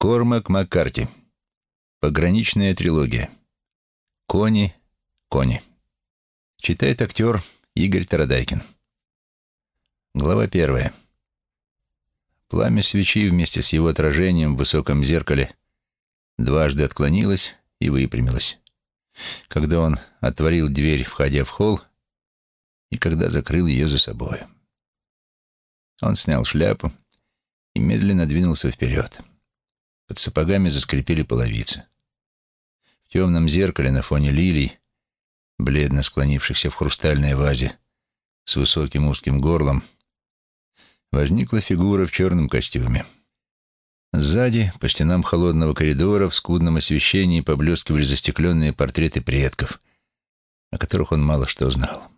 Кормак Маккарти. Пограничная трилогия. Кони, кони. Читает актер Игорь Тарадайкин. Глава первая. Пламя свечи вместе с его отражением в высоком зеркале дважды отклонилось и выпрямилось. Когда он отворил дверь, входя в холл, и когда закрыл ее за собой. Он снял шляпу и медленно двинулся вперед. Под сапогами заскрипели половицы. В темном зеркале на фоне лилий, бледно склонившихся в хрустальной вазе, с высоким узким горлом, возникла фигура в черном костюме. Сзади, по стенам холодного коридора, в скудном освещении поблескивали застекленные портреты предков, о которых он мало что знал.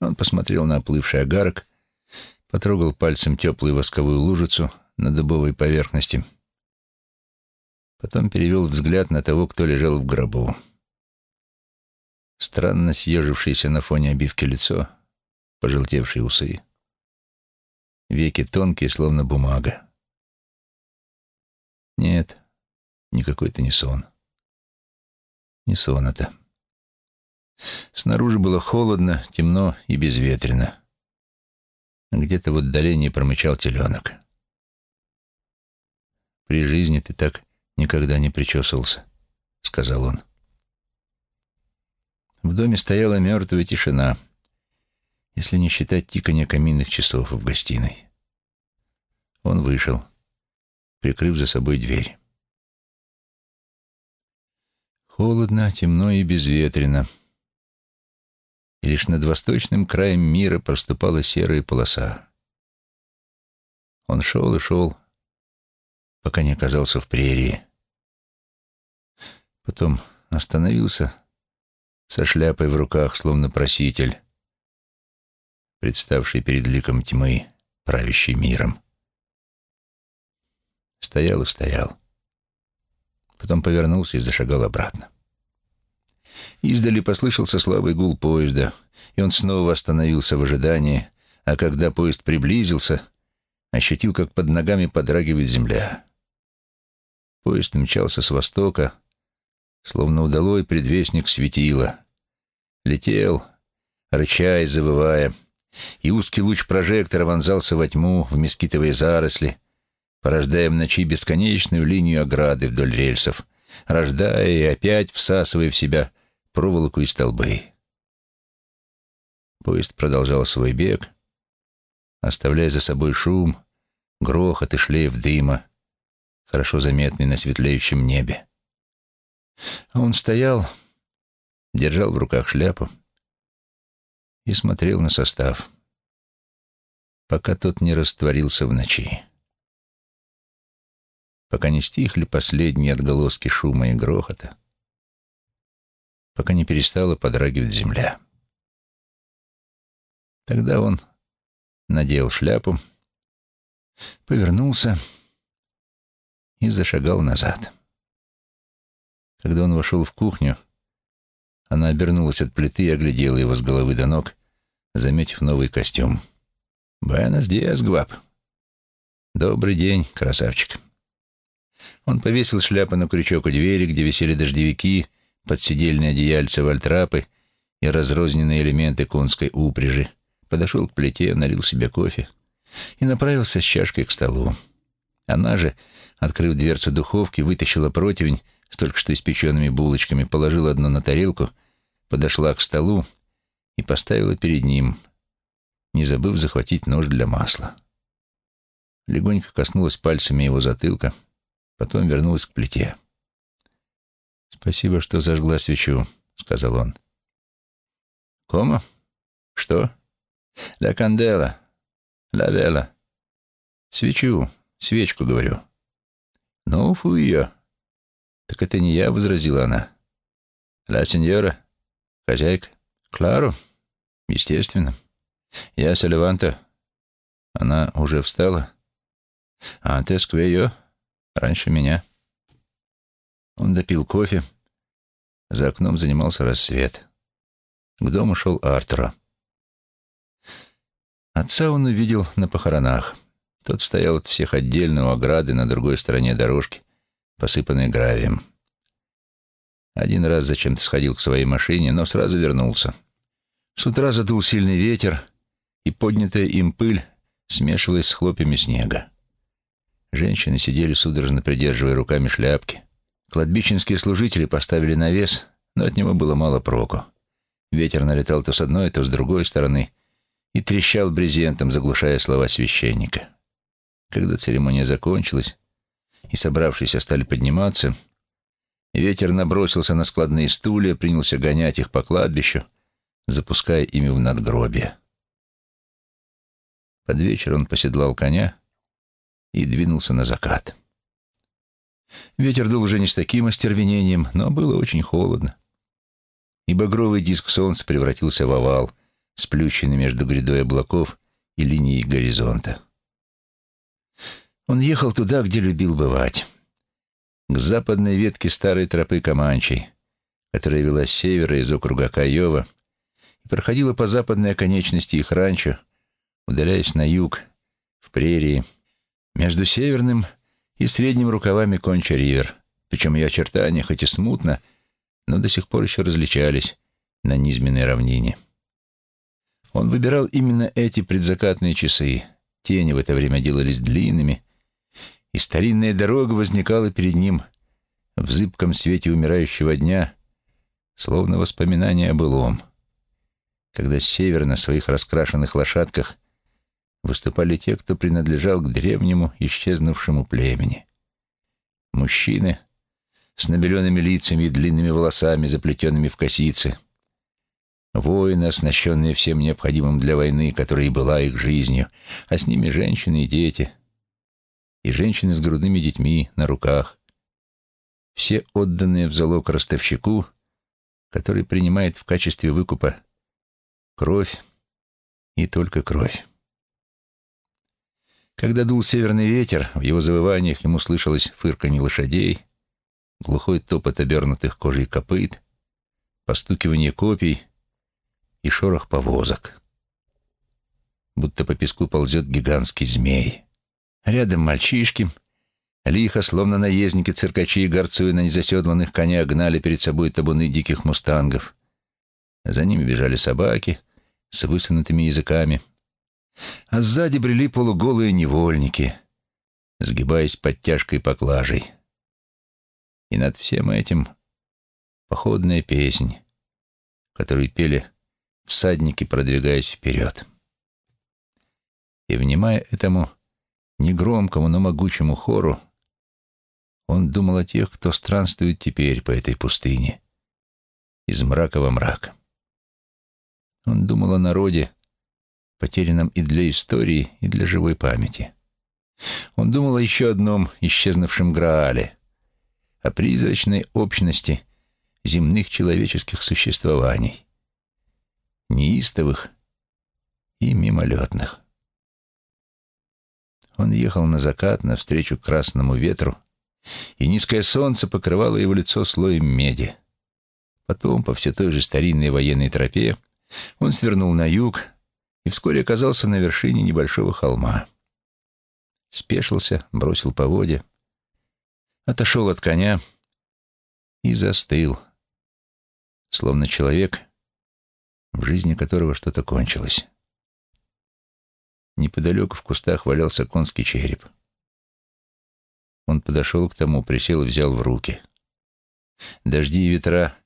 Он посмотрел на оплывший агарок, потрогал пальцем теплую восковую лужицу на дубовой поверхности — Потом перевел взгляд на того, кто лежал в гробу. Странно съежившееся на фоне обивки лицо, пожелтевшие усы. Веки тонкие, словно бумага. Нет, никакой это не сон. Не сон это. Снаружи было холодно, темно и безветренно. Где-то в отдалении промычал теленок. При жизни ты так никогда не причесывался», — сказал он. В доме стояла мертвая тишина, если не считать тикания каминных часов в гостиной. Он вышел, прикрыв за собой дверь. Холодно, темно и безветренно. И лишь над восточным краем мира проступала серая полоса. Он шел и шел, пока не оказался в прерии. Потом остановился со шляпой в руках, словно проситель, представший перед ликом тьмы, правящий миром. Стоял и стоял. Потом повернулся и зашагал обратно. Издали послышался слабый гул поезда, и он снова остановился в ожидании, а когда поезд приблизился, ощутил, как под ногами подрагивает земля. Поезд мчался с востока, словно удалой предвестник светила. Летел, рыча и завывая, и узкий луч прожектора вонзался во тьму, в мескитовые заросли, порождая в ночи бесконечную линию ограды вдоль рельсов, рождая и опять всасывая в себя проволоку и столбы. Поезд продолжал свой бег, оставляя за собой шум, грохот и шлейф дыма, хорошо заметный на светлеющем небе. Он стоял, держал в руках шляпу и смотрел на состав, пока тот не растворился в ночи. Пока не стихли последние отголоски шума и грохота, пока не перестала подрагивать земля. Тогда он надел шляпу, повернулся и зашагал назад. Когда он вошел в кухню, она обернулась от плиты и оглядела его с головы до ног, заметив новый костюм. «Буэнос диас, Гваб!» «Добрый день, красавчик!» Он повесил шляпу на крючок у двери, где висели дождевики, подсидельные одеяльца вальтрапы и разрозненные элементы конской упряжи, подошел к плите, налил себе кофе и направился с чашкой к столу. Она же, открыв дверцу духовки, вытащила противень с только что испеченными булочками, положила одну на тарелку, подошла к столу и поставила перед ним, не забыв захватить нож для масла. Легонько коснулась пальцами его затылка, потом вернулась к плите. «Спасибо, что зажгла свечу», — сказал он. «Кома? Что?» «Ля кандела. Ля вела. Свечу, свечку, говорю». «Ну, фу ее. «Так это не я», — возразила она. «Ла сеньора? Хозяйка? Клару? Естественно. Я Салеванта. Она уже встала. А ты сквейо? Раньше меня». Он допил кофе. За окном занимался рассвет. К дому шел Артура. Отца он увидел на похоронах. Тот стоял от всех отдельно у ограды на другой стороне дорожки, посыпанной гравием. Один раз зачем-то сходил к своей машине, но сразу вернулся. С утра задул сильный ветер, и поднятая им пыль смешивалась с хлопьями снега. Женщины сидели судорожно придерживая руками шляпки. Кладбищенские служители поставили навес, но от него было мало проку. Ветер налетал то с одной, то с другой стороны и трещал брезентом, заглушая слова священника. Когда церемония закончилась и собравшиеся стали подниматься, ветер набросился на складные стулья, принялся гонять их по кладбищу, запуская ими в надгробие. Под вечер он поседлал коня и двинулся на закат. Ветер дул уже не с таким остервенением, но было очень холодно. И багровый диск солнца превратился в овал, сплющенный между грядой облаков и линией горизонта. Он ехал туда, где любил бывать, к западной ветке старой тропы Каманчей, которая вела с севера из округа Каева и проходила по западной оконечности их ранчо, удаляясь на юг, в прерии, между северным и средним рукавами Конча-Ривер, причем ее очертания, хоть и смутно, но до сих пор еще различались на низменной равнине. Он выбирал именно эти предзакатные часы. Тени в это время делались длинными, и старинная дорога возникала перед ним в зыбком свете умирающего дня, словно воспоминание о былом, когда с севера на своих раскрашенных лошадках выступали те, кто принадлежал к древнему исчезнувшему племени. Мужчины с набеленными лицами и длинными волосами, заплетенными в косицы. Воины, оснащенные всем необходимым для войны, которая и была их жизнью, а с ними женщины и дети. И женщины с грудными детьми на руках. Все отданные в залог ростовщику, который принимает в качестве выкупа кровь и только кровь. Когда дул северный ветер, в его завываниях ему слышалось фырканье лошадей, глухой топот обернутых кожей копыт, постукивание копий и шорох повозок. Будто по песку ползет гигантский змей. Рядом мальчишки, лихо, словно наездники циркачи, горцуя на незаседланных конях, гнали перед собой табуны диких мустангов. За ними бежали собаки с высунутыми языками — а сзади брели полуголые невольники, сгибаясь под тяжкой поклажей. И над всем этим походная песнь, которую пели всадники, продвигаясь вперед. И, внимая этому негромкому, но могучему хору, он думал о тех, кто странствует теперь по этой пустыне, из мрака во мрак. Он думал о народе, потерянном и для истории, и для живой памяти. Он думал о еще одном исчезнувшем Граале, о призрачной общности земных человеческих существований, неистовых и мимолетных. Он ехал на закат навстречу красному ветру, и низкое солнце покрывало его лицо слоем меди. Потом, по все той же старинной военной тропе, он свернул на юг, и вскоре оказался на вершине небольшого холма. Спешился, бросил поводья, отошел от коня и застыл, словно человек, в жизни которого что-то кончилось. Неподалеку в кустах валялся конский череп. Он подошел к тому, присел и взял в руки. Дожди и ветра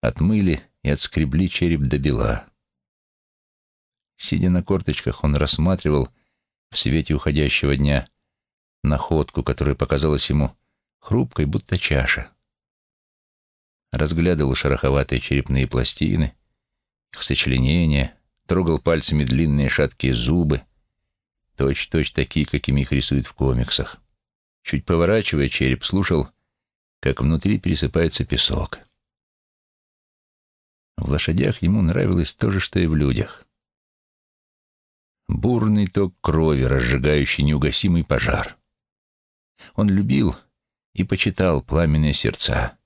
отмыли и отскребли череп до бела. Сидя на корточках, он рассматривал в свете уходящего дня находку, которая показалась ему хрупкой, будто чаша. Разглядывал шероховатые черепные пластины, их сочленения, трогал пальцами длинные шаткие зубы, точь-точь такие, какими их рисуют в комиксах. Чуть поворачивая череп, слушал, как внутри пересыпается песок. В лошадях ему нравилось то же, что и в людях бурный ток крови, разжигающий неугасимый пожар. Он любил и почитал пламенные сердца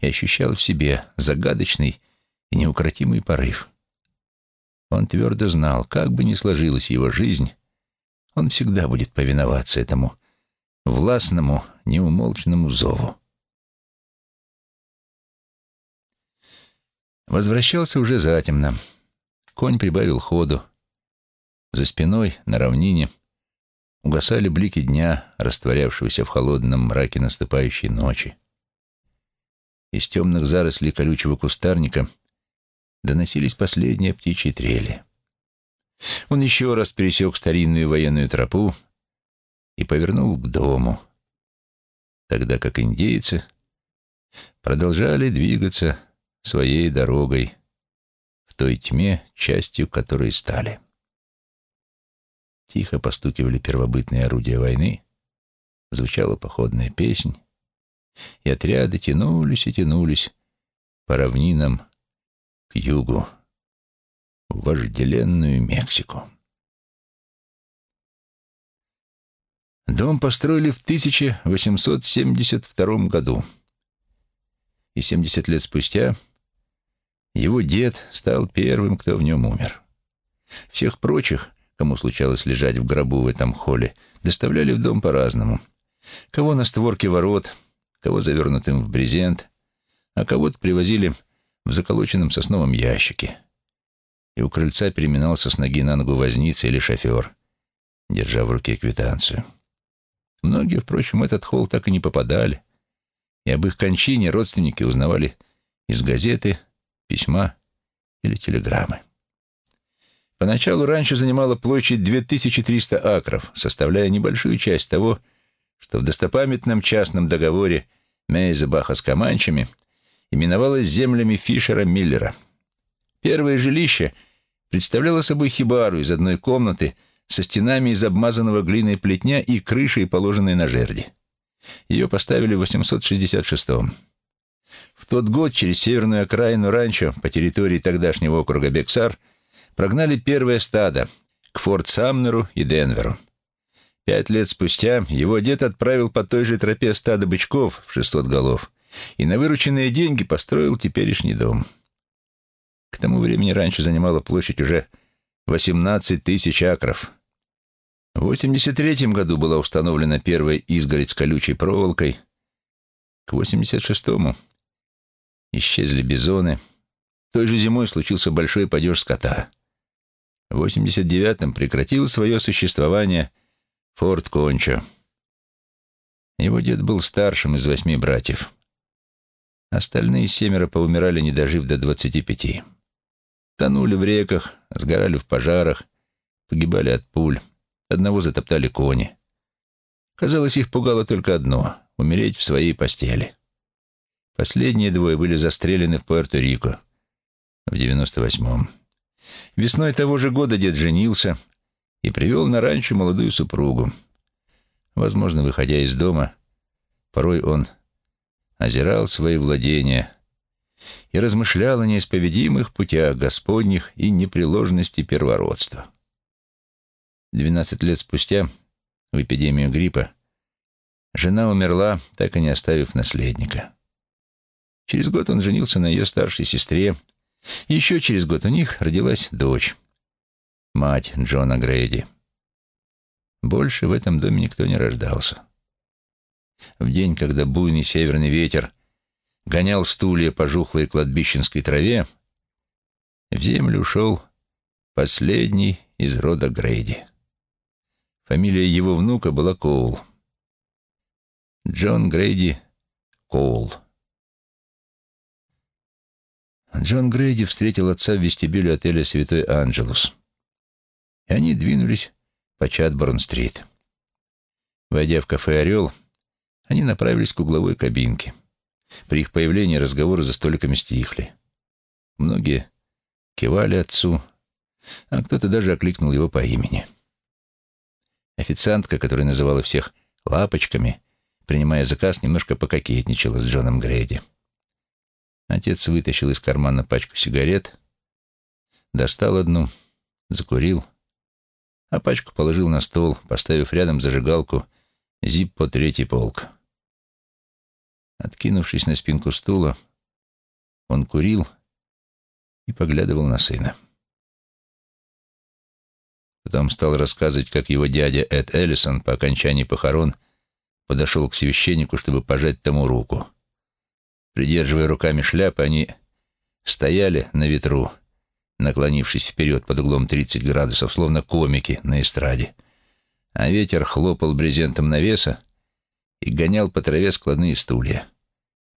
и ощущал в себе загадочный и неукротимый порыв. Он твердо знал, как бы ни сложилась его жизнь, он всегда будет повиноваться этому властному, неумолчному зову. Возвращался уже затемно. Конь прибавил ходу. За спиной, на равнине, угасали блики дня, растворявшегося в холодном мраке наступающей ночи. Из темных зарослей колючего кустарника доносились последние птичьи трели. Он еще раз пересек старинную военную тропу и повернул к дому, тогда как индейцы продолжали двигаться своей дорогой в той тьме, частью которой стали. Тихо постукивали первобытные орудия войны, звучала походная песнь, и отряды тянулись и тянулись по равнинам к югу, в вожделенную Мексику. Дом построили в 1872 году, и 70 лет спустя его дед стал первым, кто в нем умер. Всех прочих, кому случалось лежать в гробу в этом холле, доставляли в дом по-разному. Кого на створке ворот, кого завернутым в брезент, а кого-то привозили в заколоченном сосновом ящике. И у крыльца переминался с ноги на ногу возница или шофер, держа в руке квитанцию. Многие, впрочем, в этот холл так и не попадали, и об их кончине родственники узнавали из газеты, письма или телеграммы. Поначалу раньше занимала площадь 2300 акров, составляя небольшую часть того, что в достопамятном частном договоре Мейзебаха с Каманчами именовалось землями Фишера Миллера. Первое жилище представляло собой хибару из одной комнаты со стенами из обмазанного глиной плетня и крышей, положенной на жерди. Ее поставили в 866-м. В тот год через северную окраину ранчо по территории тогдашнего округа Бексар прогнали первое стадо к Форт Самнеру и Денверу. Пять лет спустя его дед отправил по той же тропе стадо бычков в 600 голов и на вырученные деньги построил теперешний дом. К тому времени раньше занимала площадь уже 18 тысяч акров. В 83 году была установлена первая изгородь с колючей проволокой. К 86-му исчезли бизоны. Той же зимой случился большой падеж скота. В 89-м прекратил свое существование Форт Кончо. Его дед был старшим из восьми братьев. Остальные семеро поумирали, не дожив до двадцати пяти. Тонули в реках, сгорали в пожарах, погибали от пуль. Одного затоптали кони. Казалось, их пугало только одно — умереть в своей постели. Последние двое были застрелены в Пуэрто-Рико в девяносто восьмом. Весной того же года дед женился — и привел на ранчо молодую супругу. Возможно, выходя из дома, порой он озирал свои владения и размышлял о неисповедимых путях Господних и непреложности первородства. Двенадцать лет спустя, в эпидемию гриппа, жена умерла, так и не оставив наследника. Через год он женился на ее старшей сестре, еще через год у них родилась дочь мать Джона Грейди. Больше в этом доме никто не рождался. В день, когда буйный северный ветер гонял стулья по жухлой кладбищенской траве, в землю ушел последний из рода Грейди. Фамилия его внука была Коул. Джон Грейди Коул. Джон Грейди встретил отца в вестибюле отеля «Святой Анджелус» и они двинулись по Чатборн-стрит. Войдя в кафе «Орел», они направились к угловой кабинке. При их появлении разговоры за столиками стихли. Многие кивали отцу, а кто-то даже окликнул его по имени. Официантка, которая называла всех «лапочками», принимая заказ, немножко пококетничала с Джоном Грейди. Отец вытащил из кармана пачку сигарет, достал одну, закурил — а пачку положил на стол, поставив рядом зажигалку Зиппо третий полк. Откинувшись на спинку стула, он курил и поглядывал на сына. Потом стал рассказывать, как его дядя Эд Эллисон по окончании похорон подошел к священнику, чтобы пожать тому руку. Придерживая руками шляпы, они стояли на ветру, наклонившись вперед под углом 30 градусов, словно комики на эстраде. А ветер хлопал брезентом навеса и гонял по траве складные стулья,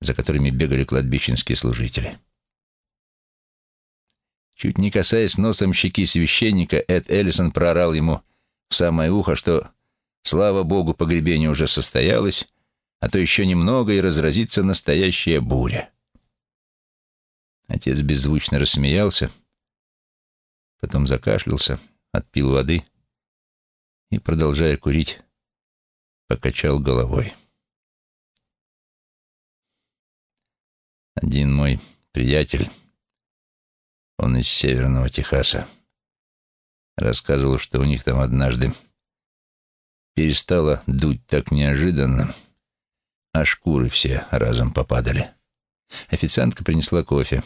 за которыми бегали кладбищенские служители. Чуть не касаясь носом щеки священника, Эд Эллисон проорал ему в самое ухо, что, слава богу, погребение уже состоялось, а то еще немного и разразится настоящая буря. Отец беззвучно рассмеялся, потом закашлялся, отпил воды и, продолжая курить, покачал головой. Один мой приятель он из северного Техаса. Рассказывал, что у них там однажды перестало дуть так неожиданно, а шкуры все разом попадали. Официантка принесла кофе.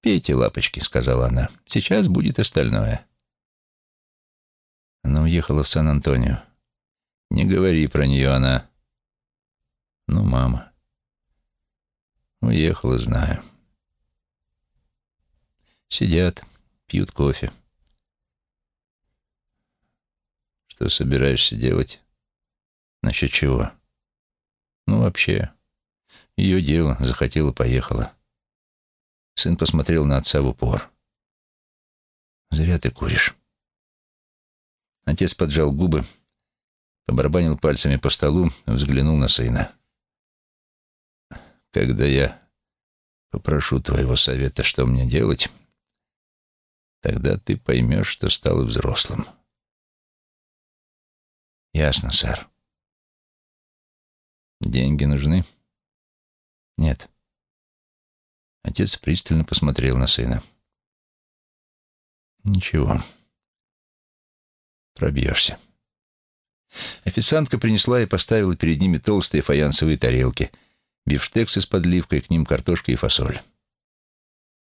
«Пейте, лапочки», — сказала она. «Сейчас будет остальное». Она уехала в Сан-Антонио. Не говори про нее, она... Ну, мама. Уехала, знаю. Сидят, пьют кофе. Что собираешься делать? Насчет чего? Ну, вообще, ее дело. Захотела, поехала. Сын посмотрел на отца в упор. Зря ты куришь. Отец поджал губы, побарабанил пальцами по столу, взглянул на сына. Когда я попрошу твоего совета, что мне делать, Тогда ты поймешь, что стал взрослым. Ясно, сэр. Деньги нужны? Нет. Отец пристально посмотрел на сына. Ничего. Пробьешься. Официантка принесла и поставила перед ними толстые фаянсовые тарелки, бифштексы с подливкой, к ним картошка и фасоль.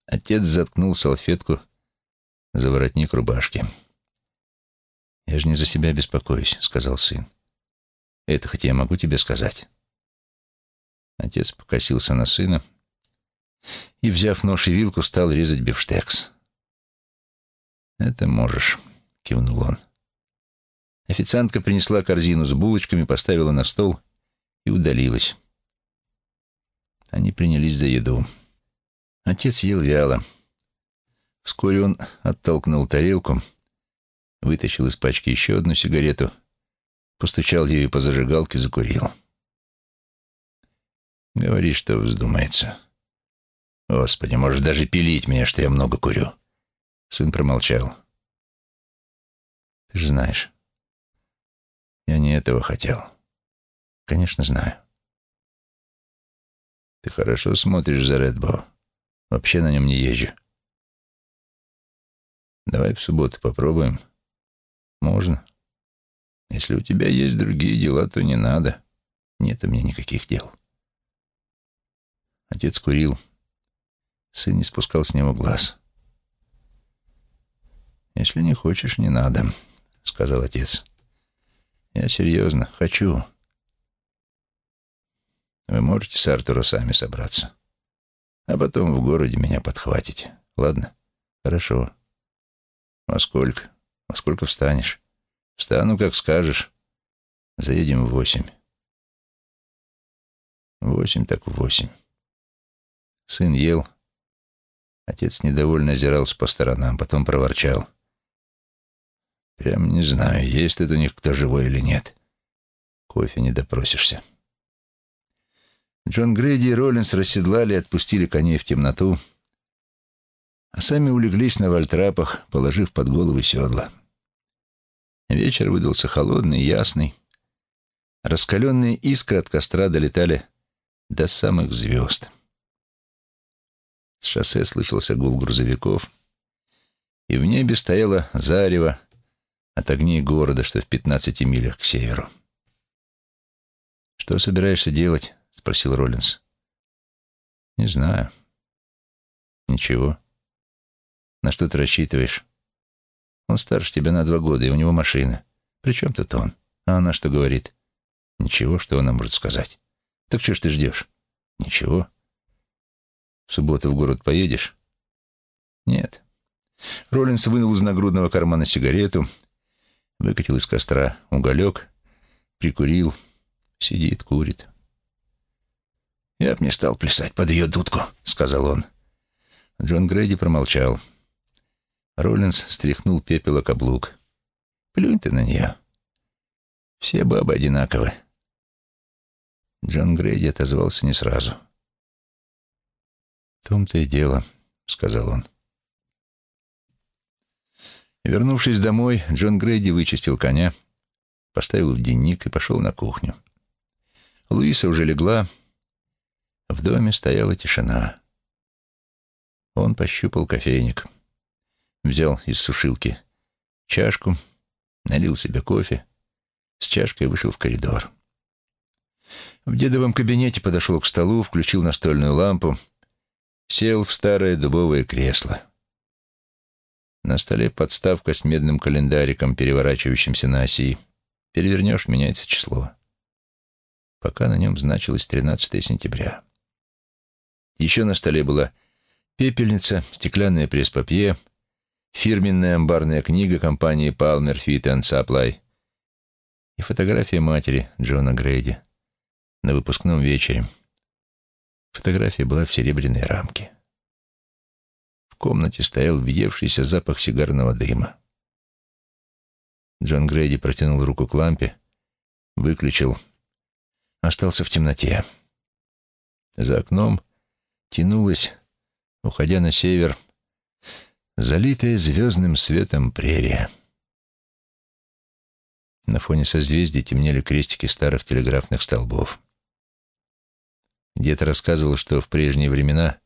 Отец заткнул салфетку за воротник рубашки. «Я же не за себя беспокоюсь», — сказал сын. «Это хоть я могу тебе сказать». Отец покосился на сына и, взяв нож и вилку, стал резать бифштекс. «Это можешь», — кивнул он. Официантка принесла корзину с булочками, поставила на стол и удалилась. Они принялись за еду. Отец ел вяло. Вскоре он оттолкнул тарелку, вытащил из пачки еще одну сигарету, постучал ею по зажигалке, закурил. Говори, что вздумается. Господи, может даже пилить меня, что я много курю. Сын промолчал. Ты же знаешь, я не этого хотел. Конечно, знаю. Ты хорошо смотришь за Редбо. Вообще на нем не езжу. Давай в субботу попробуем. Можно. Если у тебя есть другие дела, то не надо. Нет у меня никаких дел. Отец курил. Сын не спускал с него глаз. «Если не хочешь, не надо», — сказал отец. «Я серьезно, хочу. Вы можете с Артура сами собраться, а потом в городе меня подхватите, ладно? Хорошо». «Во сколько? Во сколько встанешь?» «Встану, как скажешь. Заедем в восемь». «Восемь так восемь». Сын ел. Отец недовольно озирался по сторонам, потом проворчал. «Прям не знаю, есть тут у них кто живой или нет. Кофе не допросишься». Джон Грейди и Роллинс расседлали и отпустили коней в темноту, а сами улеглись на вальтрапах, положив под головы седла. Вечер выдался холодный, ясный. Раскаленные искры от костра долетали до самых звезд. С шоссе слышался гул грузовиков, и в небе стояло зарево от огней города, что в пятнадцати милях к северу. «Что собираешься делать?» — спросил Роллинс. «Не знаю». «Ничего». На что ты рассчитываешь? Он старше тебя на два года, и у него машина. При чем тут он? А она что говорит? Ничего, что она может сказать. Так что ж ты ждешь? Ничего. В субботу в город поедешь? Нет. Роллинс вынул из нагрудного кармана сигарету, выкатил из костра уголек, прикурил, сидит, курит. «Я б не стал плясать под ее дудку», — сказал он. Джон Грейди промолчал. Роллинс стряхнул пепел о каблук. «Плюнь ты на нее. Все бабы одинаковы». Джон Грейди отозвался не сразу. «В том-то и дело», — сказал он. Вернувшись домой, Джон Грейди вычистил коня, поставил в денник и пошел на кухню. Луиса уже легла, в доме стояла тишина. Он пощупал кофейник, взял из сушилки чашку, налил себе кофе, с чашкой вышел в коридор. В дедовом кабинете подошел к столу, включил настольную лампу, сел в старое дубовое кресло. На столе подставка с медным календариком, переворачивающимся на оси. Перевернешь, меняется число. Пока на нем значилось 13 сентября. Еще на столе была пепельница, стеклянное пресс-папье, фирменная амбарная книга компании Palmer Fit and Supply и фотография матери Джона Грейди на выпускном вечере. Фотография была в серебряной рамке. В комнате стоял въевшийся запах сигарного дыма. Джон Грейди протянул руку к лампе, выключил, остался в темноте. За окном тянулась, уходя на север, залитая звездным светом прерия. На фоне созвездий темнели крестики старых телеграфных столбов. Дед рассказывал, что в прежние времена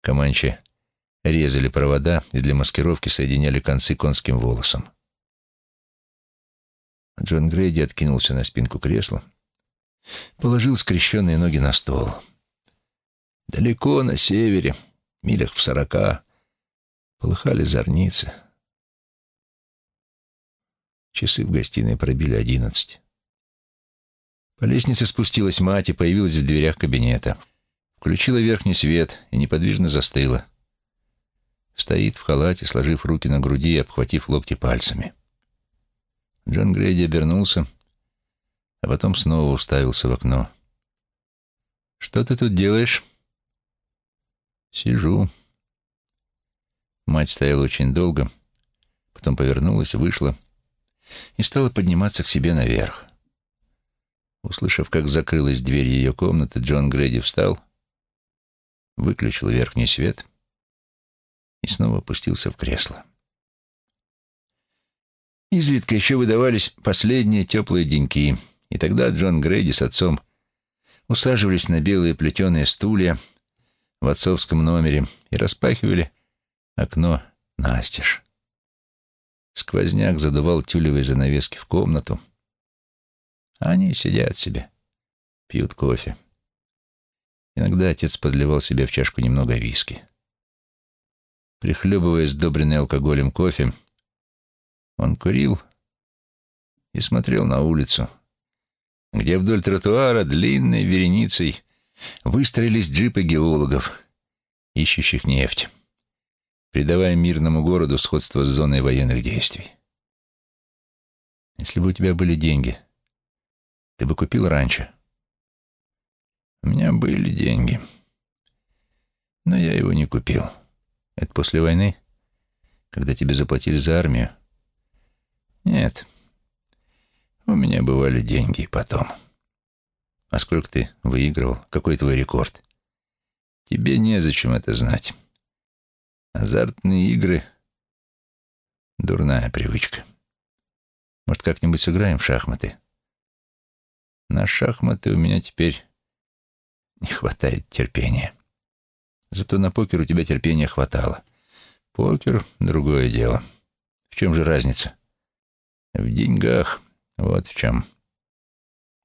Команчи резали провода и для маскировки соединяли концы конским волосом. Джон Грейди откинулся на спинку кресла, положил скрещенные ноги на стол — Далеко на севере, милях в сорока, полыхали зорницы. Часы в гостиной пробили одиннадцать. По лестнице спустилась мать и появилась в дверях кабинета. Включила верхний свет и неподвижно застыла. Стоит в халате, сложив руки на груди и обхватив локти пальцами. Джон Грейди обернулся, а потом снова уставился в окно. «Что ты тут делаешь?» «Сижу». Мать стояла очень долго, потом повернулась, вышла и стала подниматься к себе наверх. Услышав, как закрылась дверь ее комнаты, Джон Грейди встал, выключил верхний свет и снова опустился в кресло. Изредка еще выдавались последние теплые деньки, и тогда Джон Грейди с отцом усаживались на белые плетеные стулья, в отцовском номере и распахивали окно настежь. Сквозняк задувал тюлевые занавески в комнату. Они сидят себе, пьют кофе. Иногда отец подливал себе в чашку немного виски. Прихлебывая сдобренный алкоголем кофе, он курил и смотрел на улицу, где вдоль тротуара длинной вереницей выстроились джипы геологов, ищущих нефть, придавая мирному городу сходство с зоной военных действий. Если бы у тебя были деньги, ты бы купил раньше. У меня были деньги, но я его не купил. Это после войны, когда тебе заплатили за армию? Нет, у меня бывали деньги и потом. А сколько ты выигрывал? Какой твой рекорд? Тебе незачем это знать. Азартные игры — дурная привычка. Может, как-нибудь сыграем в шахматы? На шахматы у меня теперь не хватает терпения. Зато на покер у тебя терпения хватало. Покер — другое дело. В чем же разница? В деньгах. Вот в чем.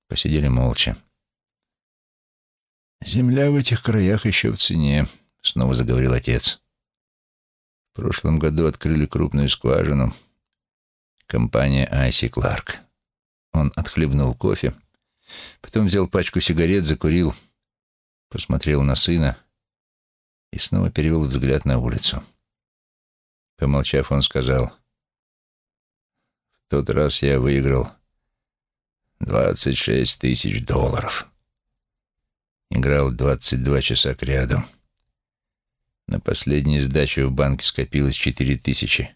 Посидели молча. «Земля в этих краях еще в цене», — снова заговорил отец. «В прошлом году открыли крупную скважину, Компания Айси Кларк. Он отхлебнул кофе, потом взял пачку сигарет, закурил, посмотрел на сына и снова перевел взгляд на улицу. Помолчав, он сказал, «В тот раз я выиграл двадцать шесть тысяч долларов. Играл двадцать два часа к ряду. На последней сдаче в банке скопилось четыре тысячи,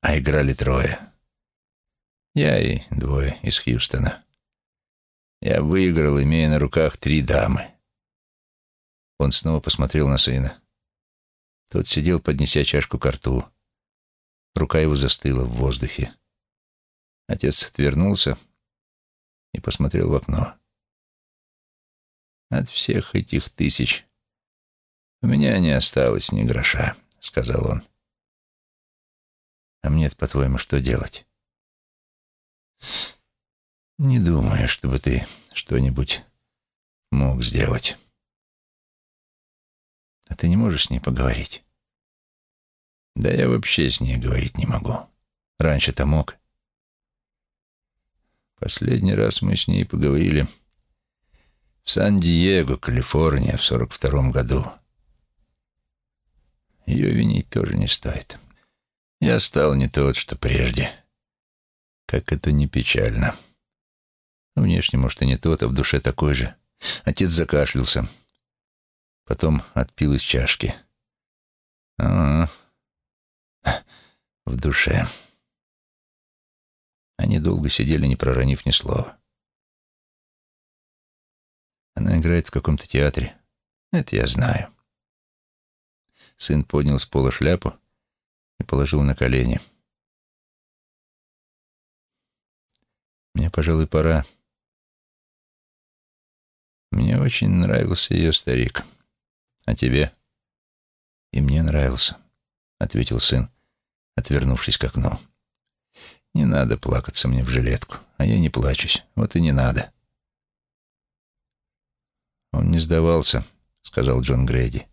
а играли трое. Я и двое из Хьюстона. Я выиграл, имея на руках три дамы. Он снова посмотрел на сына. Тот сидел, поднеся чашку к рту. Рука его застыла в воздухе. Отец отвернулся и посмотрел в окно. От всех этих тысяч «У меня не осталось ни гроша», — сказал он. «А мне по-твоему, что делать?» «Не думаю, чтобы ты что-нибудь мог сделать. А ты не можешь с ней поговорить?» «Да я вообще с ней говорить не могу. Раньше-то мог». Последний раз мы с ней поговорили в Сан-Диего, Калифорния, в сорок втором году. Ее винить тоже не стоит. Я стал не тот, что прежде. Как это не печально. Внешне, может, и не тот, а в душе такой же. Отец закашлялся. Потом отпил из чашки. А, в душе. Они долго сидели, не проронив ни слова. Она играет в каком-то театре. Это я знаю. Сын поднял с пола шляпу и положил на колени. Мне, пожалуй, пора. Мне очень нравился ее старик. А тебе? И мне нравился, — ответил сын, отвернувшись к окну. Не надо плакаться мне в жилетку, а я не плачусь. Вот и не надо. Он не сдавался, — сказал Джон Грейди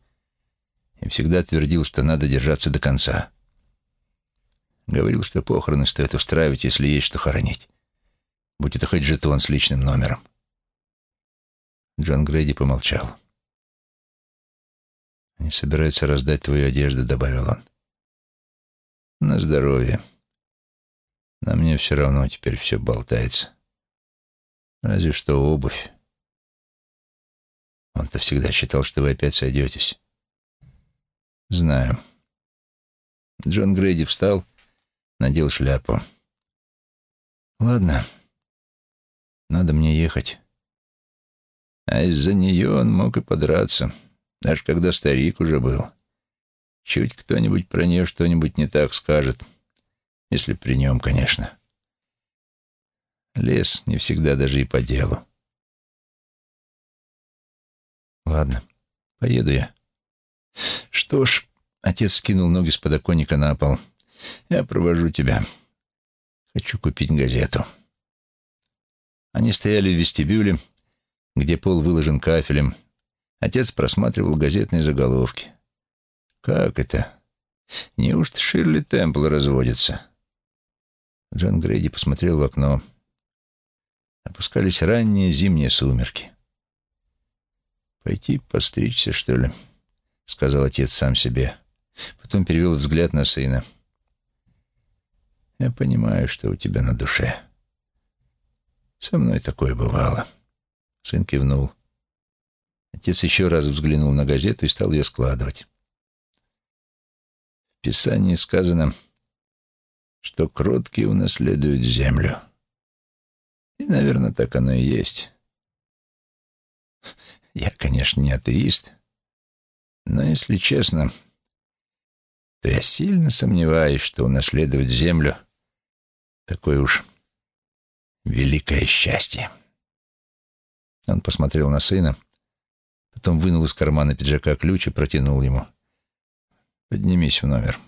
и всегда твердил, что надо держаться до конца. Говорил, что похороны стоит устраивать, если есть что хоронить. Будь это хоть жетон с личным номером. Джон Грейди помолчал. «Они собираются раздать твою одежду», — добавил он. «На здоровье. На мне все равно теперь все болтается. Разве что обувь. Он-то всегда считал, что вы опять сойдетесь. «Знаю». Джон Грейди встал, надел шляпу. «Ладно, надо мне ехать». А из-за нее он мог и подраться, даже когда старик уже был. Чуть кто-нибудь про нее что-нибудь не так скажет, если при нем, конечно. Лес не всегда даже и по делу. Ладно, поеду я. «Что ж...» — отец скинул ноги с подоконника на пол. «Я провожу тебя. Хочу купить газету». Они стояли в вестибюле, где пол выложен кафелем. Отец просматривал газетные заголовки. «Как это? Неужто Ширли Темпл разводится?» Джон Грейди посмотрел в окно. Опускались ранние зимние сумерки. «Пойти постричься, что ли?» — сказал отец сам себе. Потом перевел взгляд на сына. «Я понимаю, что у тебя на душе. Со мной такое бывало». Сын кивнул. Отец еще раз взглянул на газету и стал ее складывать. В Писании сказано, что кроткие унаследуют землю. И, наверное, так оно и есть. Я, конечно, не атеист, но, если честно, то я сильно сомневаюсь, что унаследовать землю — такое уж великое счастье. Он посмотрел на сына, потом вынул из кармана пиджака ключ и протянул ему. «Поднимись в номер.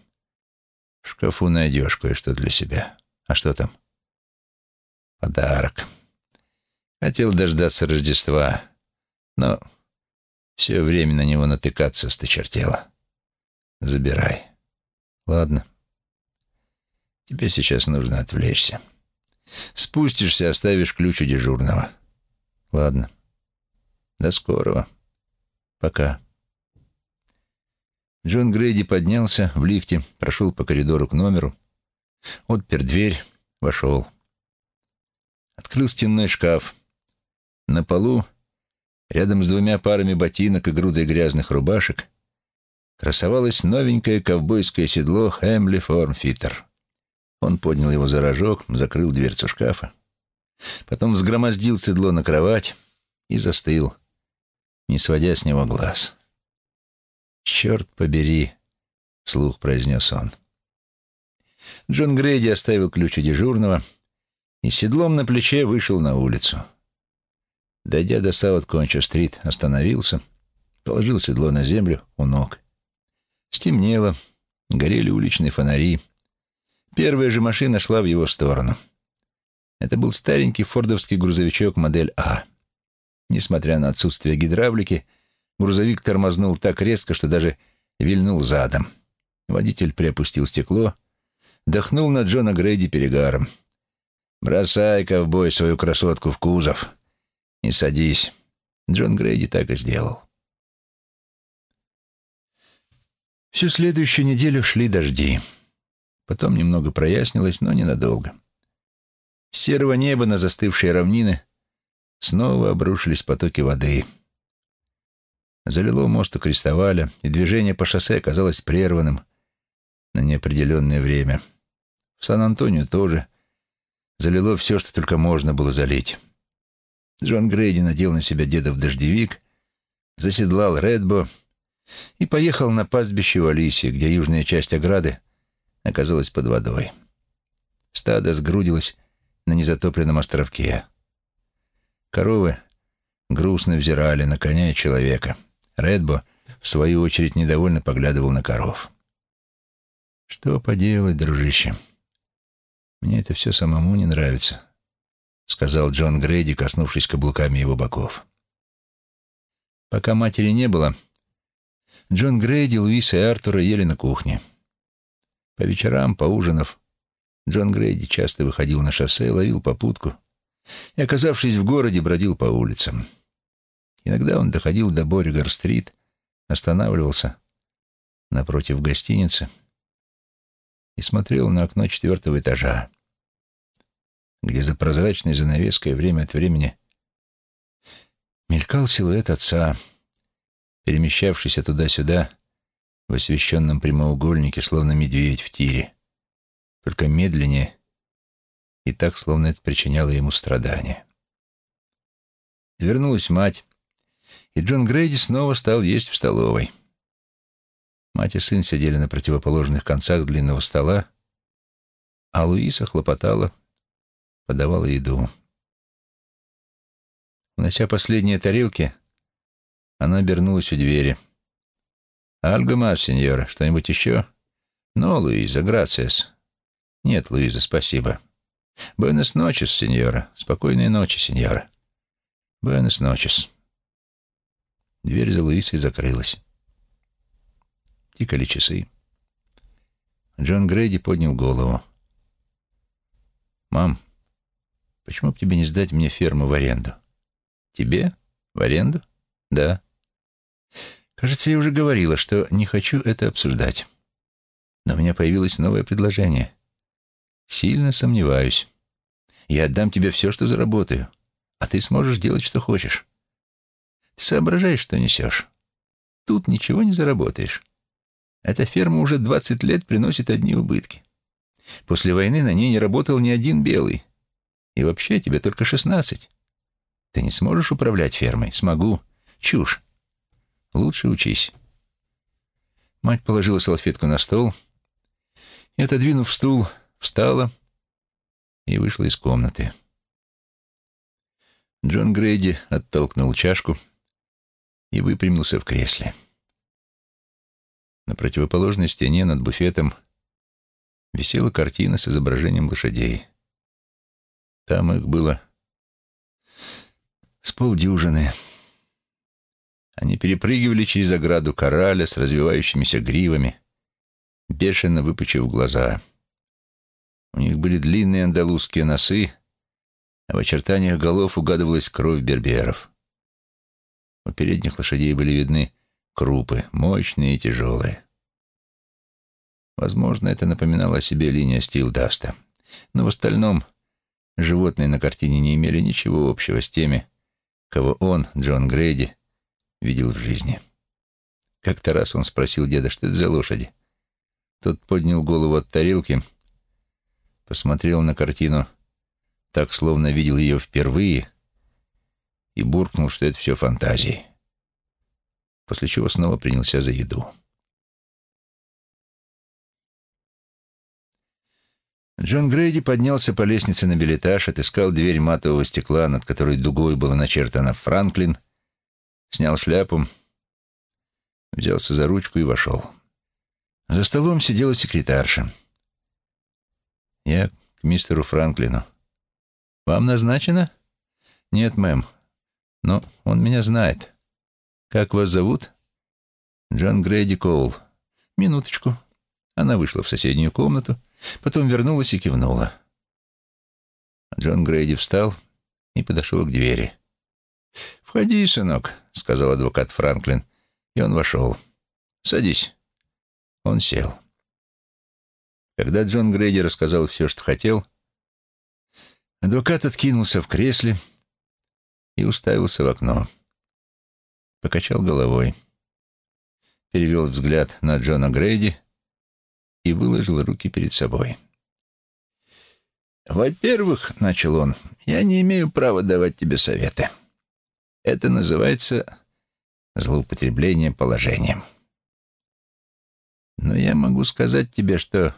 В шкафу найдешь кое-что для себя. А что там?» «Подарок. Хотел дождаться Рождества, но все время на него натыкаться сточертело. Забирай. Ладно. Тебе сейчас нужно отвлечься. Спустишься, оставишь ключ у дежурного. Ладно. До скорого. Пока. Джон Грейди поднялся в лифте, прошел по коридору к номеру, отпер дверь, вошел. Открыл стенной шкаф. На полу, рядом с двумя парами ботинок и грудой грязных рубашек, красовалось новенькое ковбойское седло Хэмли Формфитер. Он поднял его за рожок, закрыл дверцу шкафа, потом взгромоздил седло на кровать и застыл, не сводя с него глаз. «Черт побери!» — вслух произнес он. Джон Грейди оставил ключ у дежурного и седлом на плече вышел на улицу. Дойдя до Саут-Кончо-стрит, остановился, положил седло на землю у ног. Стемнело, горели уличные фонари. Первая же машина шла в его сторону. Это был старенький фордовский грузовичок модель А. Несмотря на отсутствие гидравлики, грузовик тормознул так резко, что даже вильнул задом. Водитель приопустил стекло, дохнул на Джона Грейди перегаром. «Бросай, ковбой, свою красотку в кузов и садись». Джон Грейди так и сделал. Всю следующую неделю шли дожди. Потом немного прояснилось, но ненадолго. С серого неба на застывшие равнины снова обрушились потоки воды. Залило мост у Крестоваля, и движение по шоссе оказалось прерванным на неопределенное время. В Сан-Антонио тоже залило все, что только можно было залить. Джон Грейди надел на себя дедов дождевик, заседлал Редбо и поехал на пастбище в Алисе, где южная часть ограды оказалась под водой. Стадо сгрудилось на незатопленном островке. Коровы грустно взирали на коня и человека. Редбо, в свою очередь, недовольно поглядывал на коров. «Что поделать, дружище? Мне это все самому не нравится», — сказал Джон Грейди, коснувшись каблуками его боков. Пока матери не было, Джон Грейди, Луис и Артура ели на кухне. По вечерам, поужинав, Джон Грейди часто выходил на шоссе, ловил попутку и, оказавшись в городе, бродил по улицам. Иногда он доходил до Боригар-стрит, останавливался напротив гостиницы и смотрел на окно четвертого этажа, где за прозрачной занавеской время от времени мелькал силуэт отца, перемещавшийся туда-сюда в освещенном прямоугольнике, словно медведь в тире, только медленнее и так, словно это причиняло ему страдания. Вернулась мать, и Джон Грейди снова стал есть в столовой. Мать и сын сидели на противоположных концах длинного стола, а Луиса хлопотала, подавала еду. Унося последние тарелки, она обернулась у двери. «Альго сеньора, что-нибудь еще?» «Но, Луиза, грациас». «Нет, Луиза, спасибо». «Буэнос ночес, сеньора. Спокойной ночи, сеньора». «Буэнос ночес». Дверь за Луисой закрылась. Тикали часы. Джон Грейди поднял голову. «Мам, почему бы тебе не сдать мне ферму в аренду?» «Тебе? В аренду?» «Да». «Кажется, я уже говорила, что не хочу это обсуждать. Но у меня появилось новое предложение. Сильно сомневаюсь. Я отдам тебе все, что заработаю, а ты сможешь делать, что хочешь. Ты соображаешь, что несешь. Тут ничего не заработаешь. Эта ферма уже 20 лет приносит одни убытки. После войны на ней не работал ни один белый. И вообще тебе только 16. Ты не сможешь управлять фермой? Смогу. Чушь. Лучше учись. Мать положила салфетку на стол и, отодвинув стул, встала и вышла из комнаты. Джон Грейди оттолкнул чашку и выпрямился в кресле. На противоположной стене над буфетом висела картина с изображением лошадей. Там их было с полдюжины. Они перепрыгивали через ограду кораля с развивающимися гривами, бешено выпучив глаза. У них были длинные андалузские носы, а в очертаниях голов угадывалась кровь берберов. У передних лошадей были видны крупы, мощные и тяжелые. Возможно, это напоминало о себе линия Стилдаста. Но в остальном животные на картине не имели ничего общего с теми, кого он, Джон Грейди, видел в жизни. Как-то раз он спросил деда, что это за лошади. Тот поднял голову от тарелки, посмотрел на картину так, словно видел ее впервые, и буркнул, что это все фантазии. После чего снова принялся за еду. Джон Грейди поднялся по лестнице на билетаж, отыскал дверь матового стекла, над которой дугой было начертано «Франклин», снял шляпу, взялся за ручку и вошел. За столом сидела секретарша. «Я к мистеру Франклину». «Вам назначено?» «Нет, мэм. Но он меня знает. Как вас зовут?» «Джон Грейди Коул». «Минуточку». Она вышла в соседнюю комнату, Потом вернулась и кивнула. Джон Грейди встал и подошел к двери. «Входи, сынок», — сказал адвокат Франклин, и он вошел. «Садись». Он сел. Когда Джон Грейди рассказал все, что хотел, адвокат откинулся в кресле и уставился в окно. Покачал головой, перевел взгляд на Джона Грейди и выложил руки перед собой. «Во-первых, — начал он, — я не имею права давать тебе советы. Это называется злоупотребление положением. Но я могу сказать тебе, что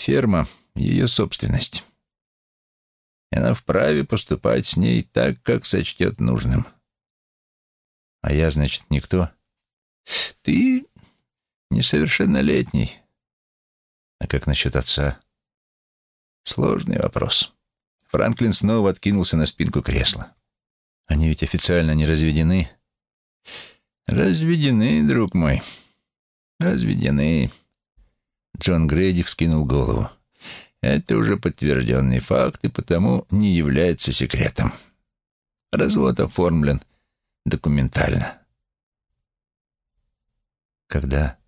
ферма — ее собственность. Она вправе поступать с ней так, как сочтет нужным. А я, значит, никто? Ты несовершеннолетний, а как насчет отца? Сложный вопрос. Франклин снова откинулся на спинку кресла. Они ведь официально не разведены. Разведены, друг мой. Разведены. Джон Грейди вскинул голову. Это уже подтвержденный факт и потому не является секретом. Развод оформлен документально. Когда?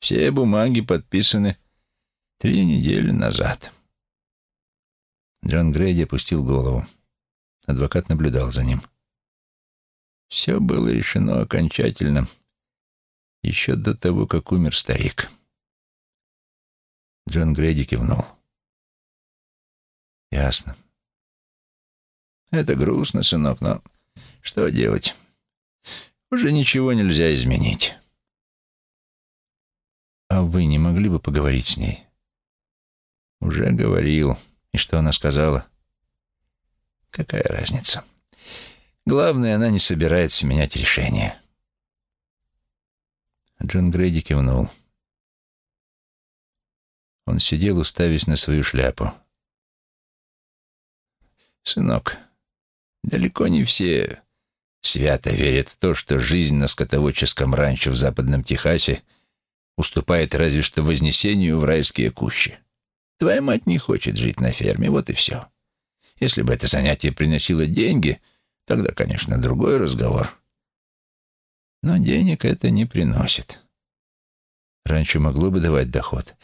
Все бумаги подписаны Три недели назад. Джон Грейди опустил голову. Адвокат наблюдал за ним. Все было решено окончательно еще до того, как умер старик. Джон Грейди кивнул. «Ясно. Это грустно, сынок, но что делать? Уже ничего нельзя изменить». «А вы не могли бы поговорить с ней?» Уже говорил. И что она сказала? Какая разница? Главное, она не собирается менять решение. Джон Грейди кивнул. Он сидел, уставясь на свою шляпу. «Сынок, далеко не все свято верят в то, что жизнь на скотоводческом ранчо в западном Техасе уступает разве что вознесению в райские кущи. Твоя мать не хочет жить на ферме, вот и все. Если бы это занятие приносило деньги, тогда, конечно, другой разговор. Но денег это не приносит. Раньше могло бы давать доход.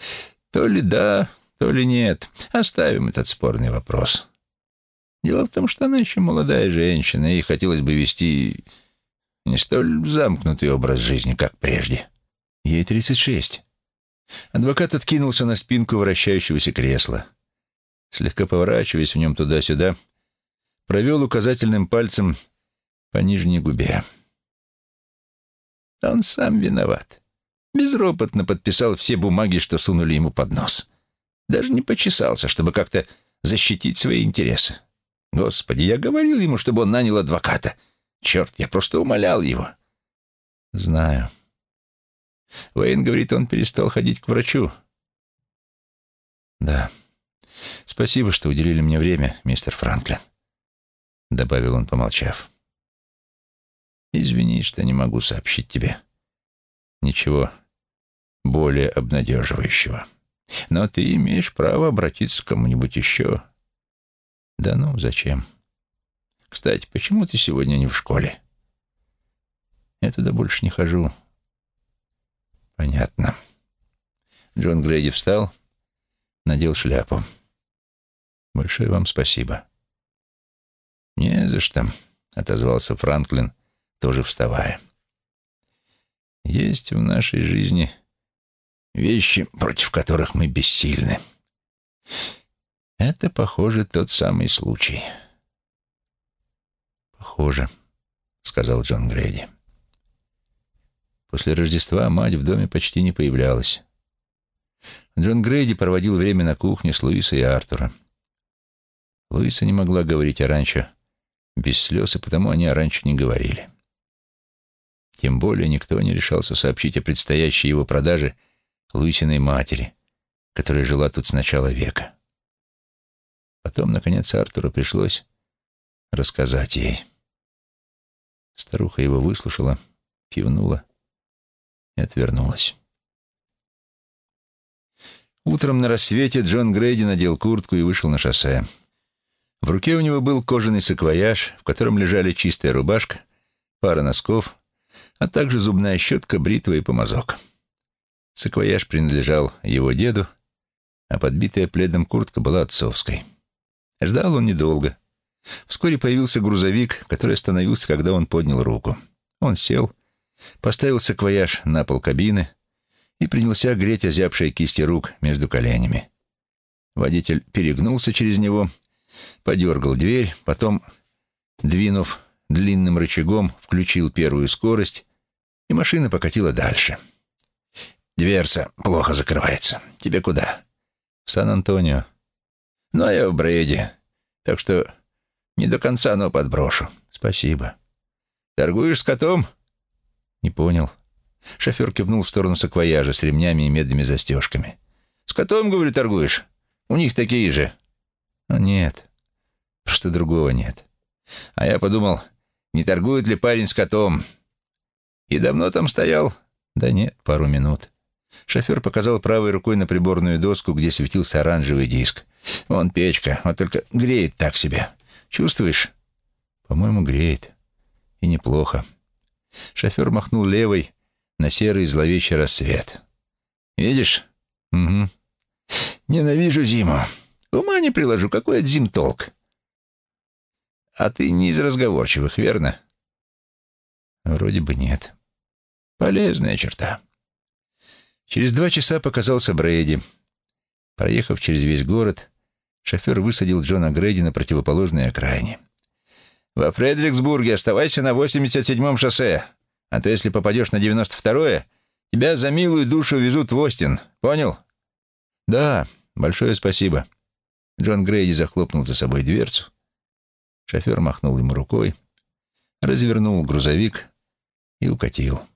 То ли да, то ли нет. Оставим этот спорный вопрос. Дело в том, что она еще молодая женщина, и хотелось бы вести не столь замкнутый образ жизни, как прежде. Ей тридцать шесть. Адвокат откинулся на спинку вращающегося кресла. Слегка поворачиваясь в нем туда-сюда, провел указательным пальцем по нижней губе. Он сам виноват. Безропотно подписал все бумаги, что сунули ему под нос. Даже не почесался, чтобы как-то защитить свои интересы. Господи, я говорил ему, чтобы он нанял адвоката. Черт, я просто умолял его. Знаю. Уэйн говорит, он перестал ходить к врачу. Да. Спасибо, что уделили мне время, мистер Франклин, добавил он, помолчав. Извини, что не могу сообщить тебе ничего более обнадеживающего. Но ты имеешь право обратиться к кому-нибудь еще. Да ну, зачем? Кстати, почему ты сегодня не в школе? Я туда больше не хожу. Понятно. Джон Грейди встал, надел шляпу. Большое вам спасибо. Не за что, отозвался Франклин, тоже вставая. Есть в нашей жизни вещи, против которых мы бессильны. Это, похоже, тот самый случай. Похоже, сказал Джон Грейди. После Рождества мать в доме почти не появлялась. Джон Грейди проводил время на кухне с Луисой и Артуром. Луиса не могла говорить о ранчо без слез, и потому они о ранчо не говорили. Тем более никто не решался сообщить о предстоящей его продаже Луисиной матери, которая жила тут с начала века. Потом, наконец, Артуру пришлось рассказать ей. Старуха его выслушала, кивнула и отвернулась. Утром на рассвете Джон Грейди надел куртку и вышел на шоссе. В руке у него был кожаный саквояж, в котором лежали чистая рубашка, пара носков, а также зубная щетка, бритва и помазок. Саквояж принадлежал его деду, а подбитая пледом куртка была отцовской. Ждал он недолго. Вскоре появился грузовик, который остановился, когда он поднял руку. Он сел, поставил саквояж на пол кабины и принялся греть озябшие кисти рук между коленями. Водитель перегнулся через него, подергал дверь, потом, двинув длинным рычагом, включил первую скорость и машина покатила дальше. «Дверца плохо закрывается. Тебе куда?» «В Сан-Антонио». «Ну, а я в Брейди. Так что не до конца, но подброшу. Спасибо». «Торгуешь с котом?» «Не понял». Шофер кивнул в сторону саквояжа с ремнями и медными застежками. «С котом, говорю, торгуешь? У них такие же». «Ну, нет. Просто другого нет». А я подумал, не торгует ли парень с котом. «И давно там стоял?» «Да нет, пару минут». Шофер показал правой рукой на приборную доску, где светился оранжевый диск. «Вон печка, вот только греет так себе. Чувствуешь?» «По-моему, греет. И неплохо». Шофер махнул левой на серый зловещий рассвет. «Видишь?» «Угу. Ненавижу зиму. Ума не приложу. Какой от зим толк?» «А ты не из разговорчивых, верно?» «Вроде бы нет». Полезная черта. Через два часа показался Брейди. Проехав через весь город, шофер высадил Джона Грейди на противоположной окраине. «Во Фредериксбурге оставайся на 87-м шоссе, а то если попадешь на 92-е, тебя за милую душу везут в Остин. Понял?» «Да, большое спасибо». Джон Грейди захлопнул за собой дверцу. Шофер махнул ему рукой, развернул грузовик и укатил.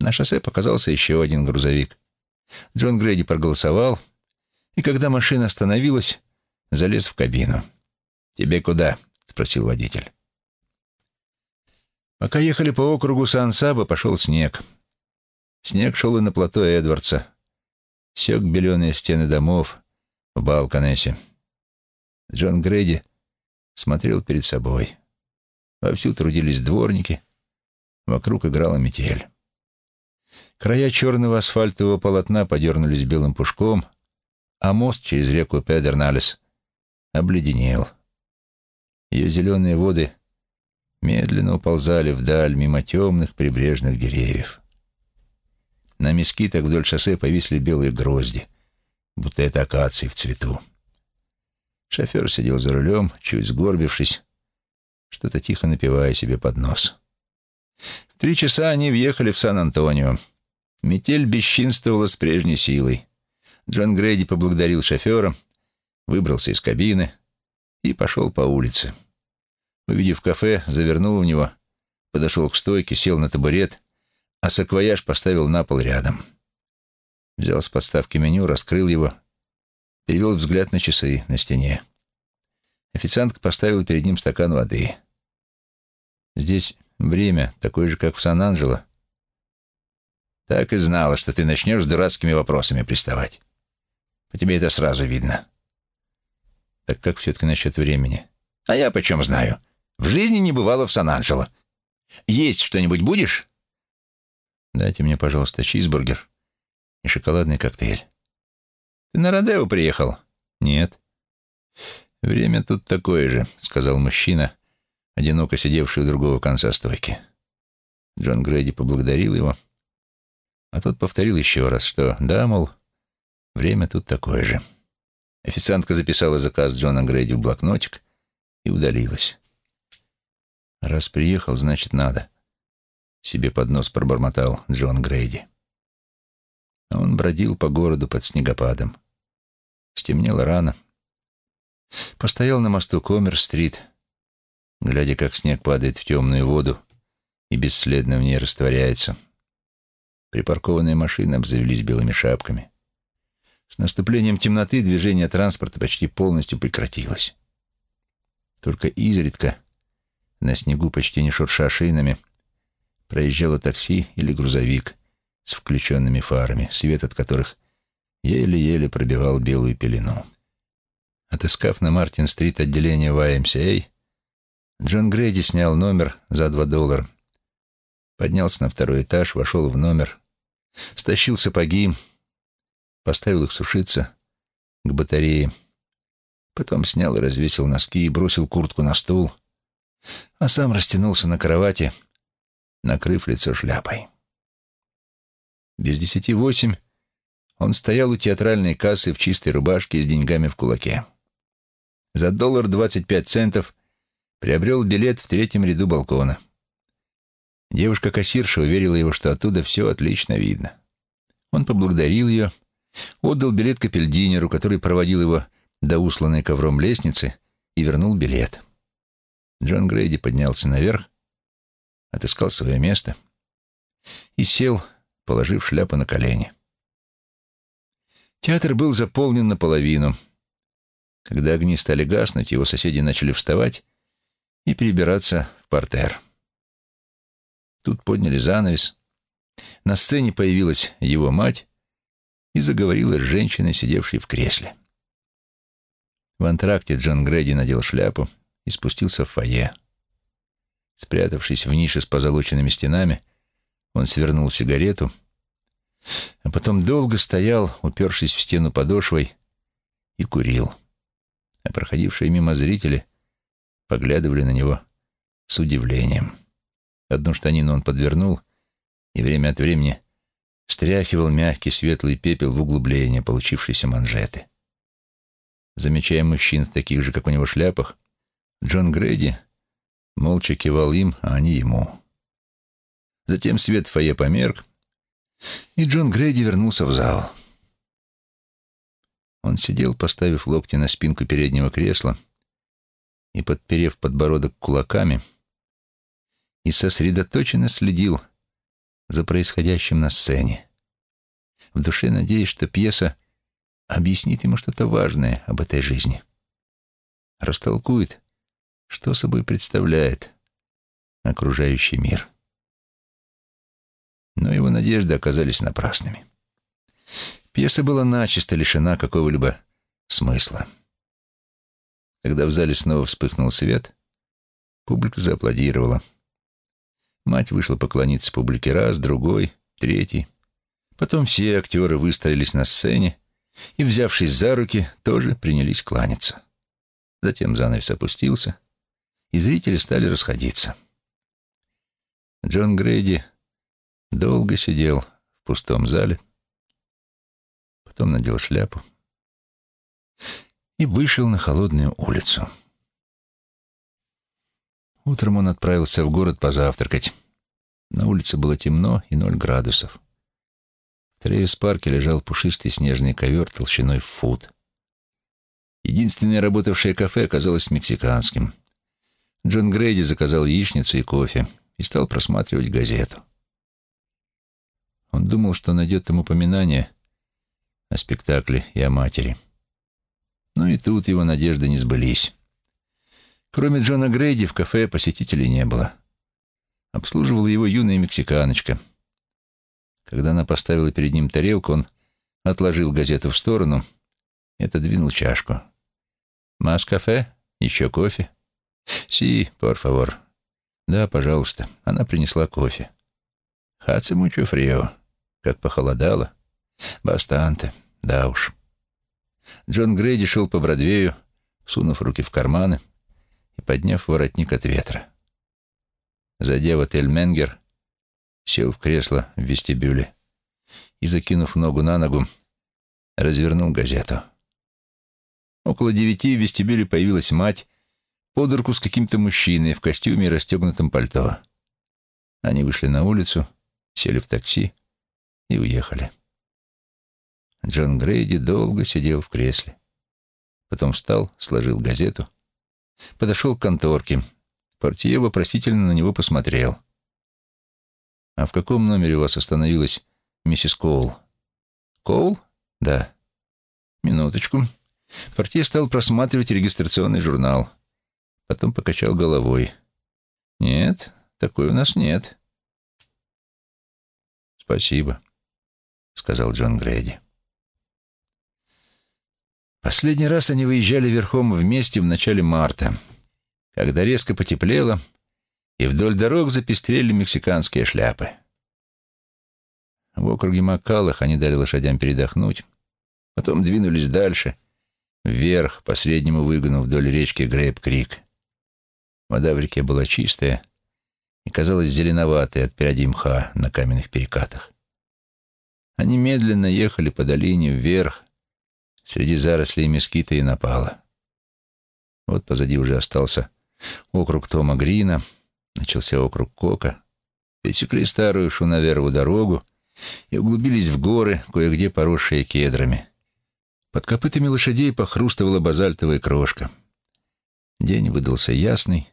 На шоссе показался еще один грузовик. Джон Грейди проголосовал, и когда машина остановилась, залез в кабину. «Тебе куда?» — спросил водитель. Пока ехали по округу Сан-Саба, пошел снег. Снег шел и на плато Эдвардса. Сек беленые стены домов в Балканесе. Джон Грейди смотрел перед собой. Вовсю трудились дворники, вокруг играла метель. Края черного асфальтового полотна подернулись белым пушком, а мост через реку Педерналес обледенел. Ее зеленые воды медленно уползали вдаль мимо темных прибрежных деревьев. На мескитах вдоль шоссе повисли белые грозди, будто это акации в цвету. Шофер сидел за рулем, чуть сгорбившись, что-то тихо напивая себе под нос. В три часа они въехали в Сан-Антонио. Метель бесчинствовала с прежней силой. Джон Грейди поблагодарил шофера, выбрался из кабины и пошел по улице. Увидев кафе, завернул в него, подошел к стойке, сел на табурет, а саквояж поставил на пол рядом. Взял с подставки меню, раскрыл его, перевел взгляд на часы на стене. Официантка поставила перед ним стакан воды. «Здесь время такое же, как в Сан-Анджело», так и знала, что ты начнешь с дурацкими вопросами приставать. По тебе это сразу видно. Так как все-таки насчет времени? А я почем знаю? В жизни не бывало в Сан-Анджело. Есть что-нибудь будешь? Дайте мне, пожалуйста, чизбургер и шоколадный коктейль. Ты на Родео приехал? Нет. Время тут такое же, сказал мужчина, одиноко сидевший у другого конца стойки. Джон Грейди поблагодарил его, а тот повторил еще раз, что да, мол, время тут такое же. Официантка записала заказ Джона Грейди в блокнотик и удалилась. «Раз приехал, значит, надо», — себе под нос пробормотал Джон Грейди. Он бродил по городу под снегопадом. Стемнело рано. Постоял на мосту Коммер-стрит, глядя, как снег падает в темную воду и бесследно в ней растворяется. Припаркованные машины обзавелись белыми шапками. С наступлением темноты движение транспорта почти полностью прекратилось. Только изредка, на снегу почти не шурша шинами, проезжало такси или грузовик с включенными фарами, свет от которых еле-еле пробивал белую пелену. Отыскав на Мартин-стрит отделение YMCA, Джон Грейди снял номер за два доллара, поднялся на второй этаж, вошел в номер, стащил сапоги, поставил их сушиться к батарее, потом снял и развесил носки и бросил куртку на стул, а сам растянулся на кровати, накрыв лицо шляпой. Без десяти восемь он стоял у театральной кассы в чистой рубашке с деньгами в кулаке. За доллар двадцать пять центов приобрел билет в третьем ряду балкона. Девушка-кассирша уверила его, что оттуда все отлично видно. Он поблагодарил ее, отдал билет капельдинеру, который проводил его до усланной ковром лестницы, и вернул билет. Джон Грейди поднялся наверх, отыскал свое место и сел, положив шляпу на колени. Театр был заполнен наполовину. Когда огни стали гаснуть, его соседи начали вставать и перебираться в портер. Тут подняли занавес. На сцене появилась его мать и заговорила с женщиной, сидевшей в кресле. В антракте Джон Грэди надел шляпу и спустился в фойе. Спрятавшись в нише с позолоченными стенами, он свернул сигарету, а потом долго стоял, упершись в стену подошвой, и курил. А проходившие мимо зрители поглядывали на него с удивлением. Одну штанину он подвернул и время от времени стряхивал мягкий светлый пепел в углубление получившейся манжеты. Замечая мужчин в таких же, как у него, шляпах, Джон Грейди молча кивал им, а они ему. Затем свет в фойе померк, и Джон Грейди вернулся в зал. Он сидел, поставив локти на спинку переднего кресла и, подперев подбородок кулаками, и сосредоточенно следил за происходящим на сцене. В душе надеясь, что пьеса объяснит ему что-то важное об этой жизни. Растолкует, что собой представляет окружающий мир. Но его надежды оказались напрасными. Пьеса была начисто лишена какого-либо смысла. Когда в зале снова вспыхнул свет, публика зааплодировала. Мать вышла поклониться публике раз, другой, третий. Потом все актеры выстроились на сцене и, взявшись за руки, тоже принялись кланяться. Затем занавес опустился, и зрители стали расходиться. Джон Грейди долго сидел в пустом зале, потом надел шляпу и вышел на холодную улицу. Утром он отправился в город позавтракать. На улице было темно и ноль градусов. В Трейвис-парке лежал пушистый снежный ковер толщиной в фут. Единственное работавшее кафе оказалось мексиканским. Джон Грейди заказал яичницу и кофе и стал просматривать газету. Он думал, что найдет там упоминание о спектакле и о матери. Но и тут его надежды не сбылись. Кроме Джона Грейди в кафе посетителей не было. Обслуживала его юная мексиканочка. Когда она поставила перед ним тарелку, он отложил газету в сторону и отодвинул чашку. «Мас кафе? Еще кофе?» «Си, пор фавор». «Да, пожалуйста». Она принесла кофе. «Хаце мучо фрио». Как похолодало. «Бастанте». Да уж. Джон Грейди шел по Бродвею, сунув руки в карманы и подняв воротник от ветра. Зайдя в отель «Менгер», сел в кресло в вестибюле и, закинув ногу на ногу, развернул газету. Около девяти в вестибюле появилась мать под руку с каким-то мужчиной в костюме и расстегнутом пальто. Они вышли на улицу, сели в такси и уехали. Джон Грейди долго сидел в кресле. Потом встал, сложил газету, подошел к конторке. Портье вопросительно на него посмотрел. «А в каком номере у вас остановилась миссис Коул?» «Коул? Да». «Минуточку». Портье стал просматривать регистрационный журнал. Потом покачал головой. «Нет, такой у нас нет». «Спасибо», — сказал Джон Грейди. Последний раз они выезжали верхом вместе в начале марта, когда резко потеплело, и вдоль дорог запестрели мексиканские шляпы. В округе Маккалах они дали лошадям передохнуть, потом двинулись дальше, вверх, по среднему выгону вдоль речки Грейп-Крик. Вода в реке была чистая и казалась зеленоватой от прядей мха на каменных перекатах. Они медленно ехали по долине вверх, среди зарослей мескита и напала. Вот позади уже остался округ Тома Грина, начался округ Кока. Пересекли старую Шунаверову дорогу и углубились в горы, кое-где поросшие кедрами. Под копытами лошадей похрустывала базальтовая крошка. День выдался ясный,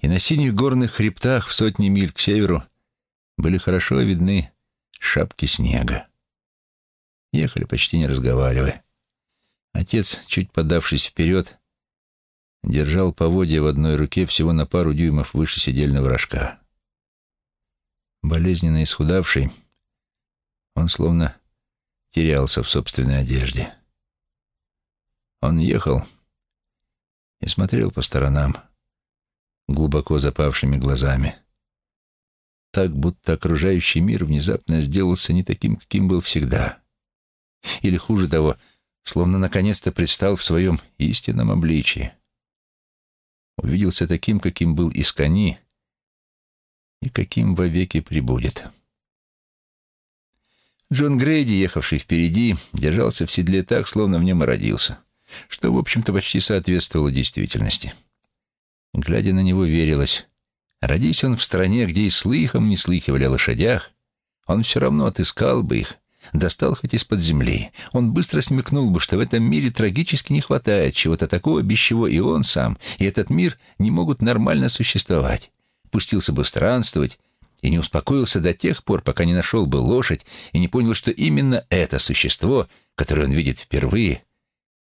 и на синих горных хребтах в сотни миль к северу были хорошо видны шапки снега. Ехали почти не разговаривая. Отец, чуть подавшись вперед, держал поводья в одной руке всего на пару дюймов выше седельного рожка. Болезненно исхудавший, он словно терялся в собственной одежде. Он ехал и смотрел по сторонам глубоко запавшими глазами. Так, будто окружающий мир внезапно сделался не таким, каким был всегда. Или, хуже того, — словно наконец-то предстал в своем истинном обличии. Увиделся таким, каким был Искани, и каким вовеки прибудет. Джон Грейди, ехавший впереди, держался в седле так, словно в нем и родился, что, в общем-то, почти соответствовало действительности. Глядя на него, верилось. Родись он в стране, где и слыхом не слыхивали о лошадях, он все равно отыскал бы их достал хоть из-под земли. Он быстро смекнул бы, что в этом мире трагически не хватает чего-то такого, без чего и он сам, и этот мир не могут нормально существовать. Пустился бы странствовать и не успокоился до тех пор, пока не нашел бы лошадь и не понял, что именно это существо, которое он видит впервые,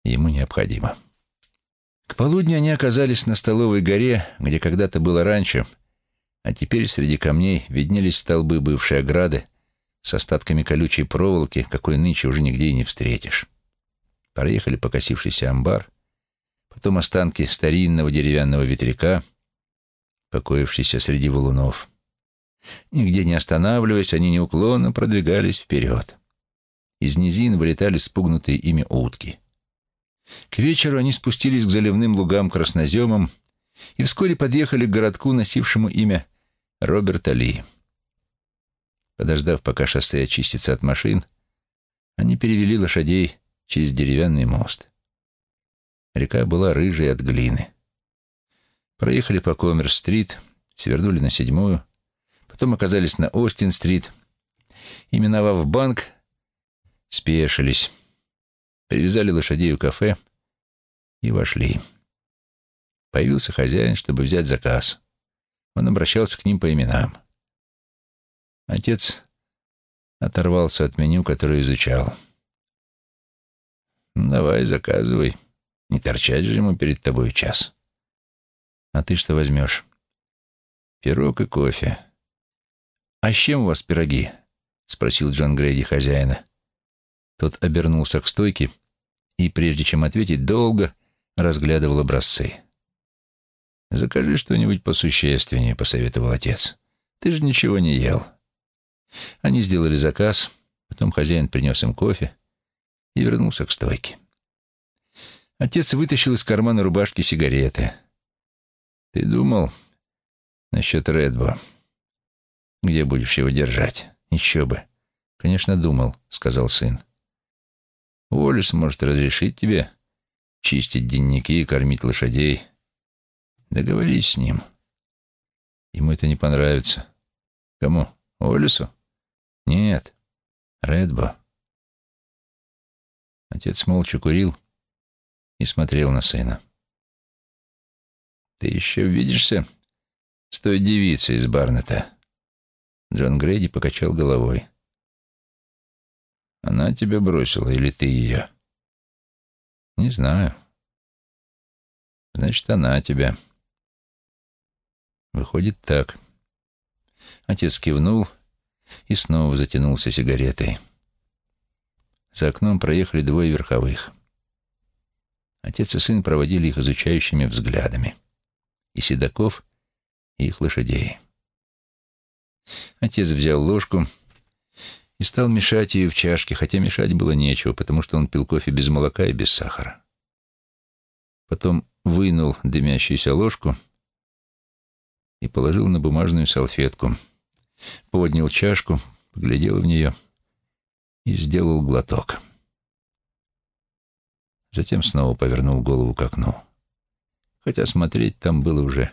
ему необходимо. К полудню они оказались на Столовой горе, где когда-то было раньше, а теперь среди камней виднелись столбы бывшей ограды, с остатками колючей проволоки, какой нынче уже нигде и не встретишь. Проехали покосившийся амбар, потом останки старинного деревянного ветряка, покоившийся среди валунов. Нигде не останавливаясь, они неуклонно продвигались вперед. Из низин вылетали спугнутые ими утки. К вечеру они спустились к заливным лугам красноземам и вскоре подъехали к городку, носившему имя Роберта Ли. Подождав, пока шоссе очистится от машин, они перевели лошадей через деревянный мост. Река была рыжей от глины. Проехали по Коммерс-стрит, свернули на седьмую, потом оказались на Остин-стрит и, миновав банк, спешились, привязали лошадей у кафе и вошли. Появился хозяин, чтобы взять заказ. Он обращался к ним по именам. Отец оторвался от меню, которое изучал. «Давай, заказывай. Не торчать же ему перед тобой час. А ты что возьмешь?» «Пирог и кофе». «А с чем у вас пироги?» — спросил Джон Грейди хозяина. Тот обернулся к стойке и, прежде чем ответить, долго разглядывал образцы. «Закажи что-нибудь посущественнее», — посоветовал отец. «Ты же ничего не ел». Они сделали заказ, потом хозяин принес им кофе и вернулся к стойке. Отец вытащил из кармана рубашки сигареты. «Ты думал насчет Редбо? Где будешь его держать? Еще бы». «Конечно, думал», — сказал сын. «Уоллес может разрешить тебе чистить денники и кормить лошадей. Договорись с ним. Ему это не понравится. Кому? Уоллесу? Нет, Редбо». Отец молча курил и смотрел на сына. «Ты еще видишься с той девицей из Барнета?» Джон Грейди покачал головой. «Она тебя бросила или ты ее?» «Не знаю. Значит, она тебя». «Выходит так». Отец кивнул и снова затянулся сигаретой. За окном проехали двое верховых. Отец и сын проводили их изучающими взглядами. И седаков, и их лошадей. Отец взял ложку и стал мешать ее в чашке, хотя мешать было нечего, потому что он пил кофе без молока и без сахара. Потом вынул дымящуюся ложку и положил на бумажную салфетку, поднял чашку, поглядел в нее и сделал глоток. Затем снова повернул голову к окну. Хотя смотреть там было уже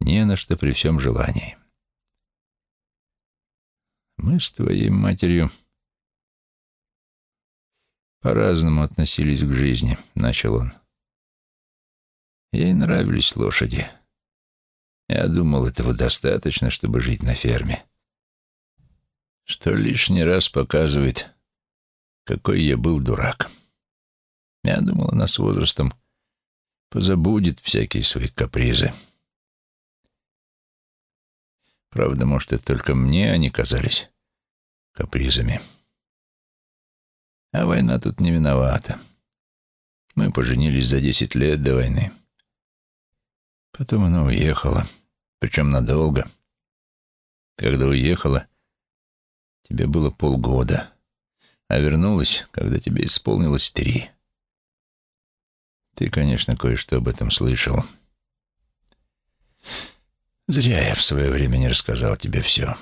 не на что при всем желании. Мы с твоей матерью по-разному относились к жизни, — начал он. Ей нравились лошади. Я думал, этого достаточно, чтобы жить на ферме. Что лишний раз показывает, какой я был дурак. Я думал, она с возрастом позабудет всякие свои капризы. Правда, может, это только мне они казались капризами. А война тут не виновата. Мы поженились за десять лет до войны. Потом она уехала, причем надолго. Когда уехала, тебе было полгода, а вернулась, когда тебе исполнилось три. Ты, конечно, кое-что об этом слышал. Зря я в свое время не рассказал тебе все.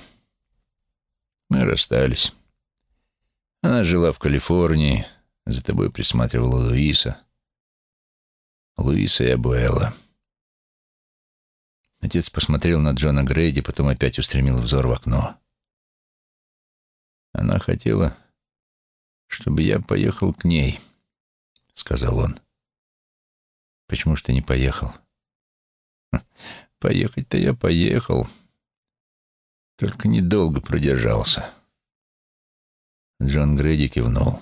Мы расстались. Она жила в Калифорнии, за тобой присматривала Луиса. Луиса и Абуэла. Отец посмотрел на Джона Грейди, потом опять устремил взор в окно. Она хотела, чтобы я поехал к ней, — сказал он. Почему ж ты не поехал? Поехать-то я поехал. Только недолго продержался. Джон Грейди кивнул.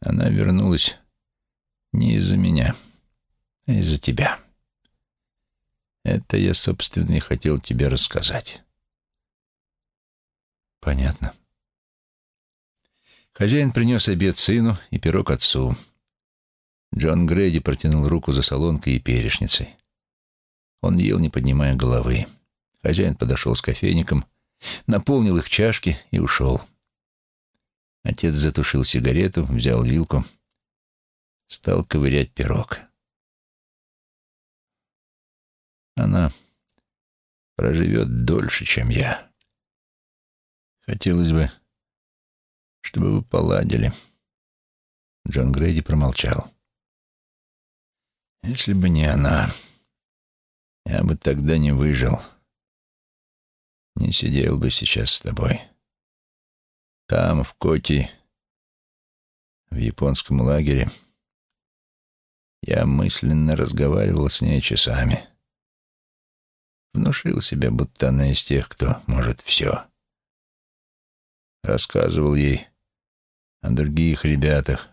Она вернулась не из-за меня, а из-за тебя. Это я, собственно, и хотел тебе рассказать. Понятно. Хозяин принес обед сыну и пирог отцу. Джон Грейди протянул руку за солонкой и перешницей. Он ел, не поднимая головы. Хозяин подошел с кофейником, наполнил их чашки и ушел. Отец затушил сигарету, взял вилку, стал ковырять пирог. Она проживет дольше, чем я. Хотелось бы, чтобы вы поладили. Джон Грейди промолчал. Если бы не она, я бы тогда не выжил. Не сидел бы сейчас с тобой. Там, в Коти, в японском лагере, я мысленно разговаривал с ней часами. Внушил себе, будто она из тех, кто может все. Рассказывал ей о других ребятах,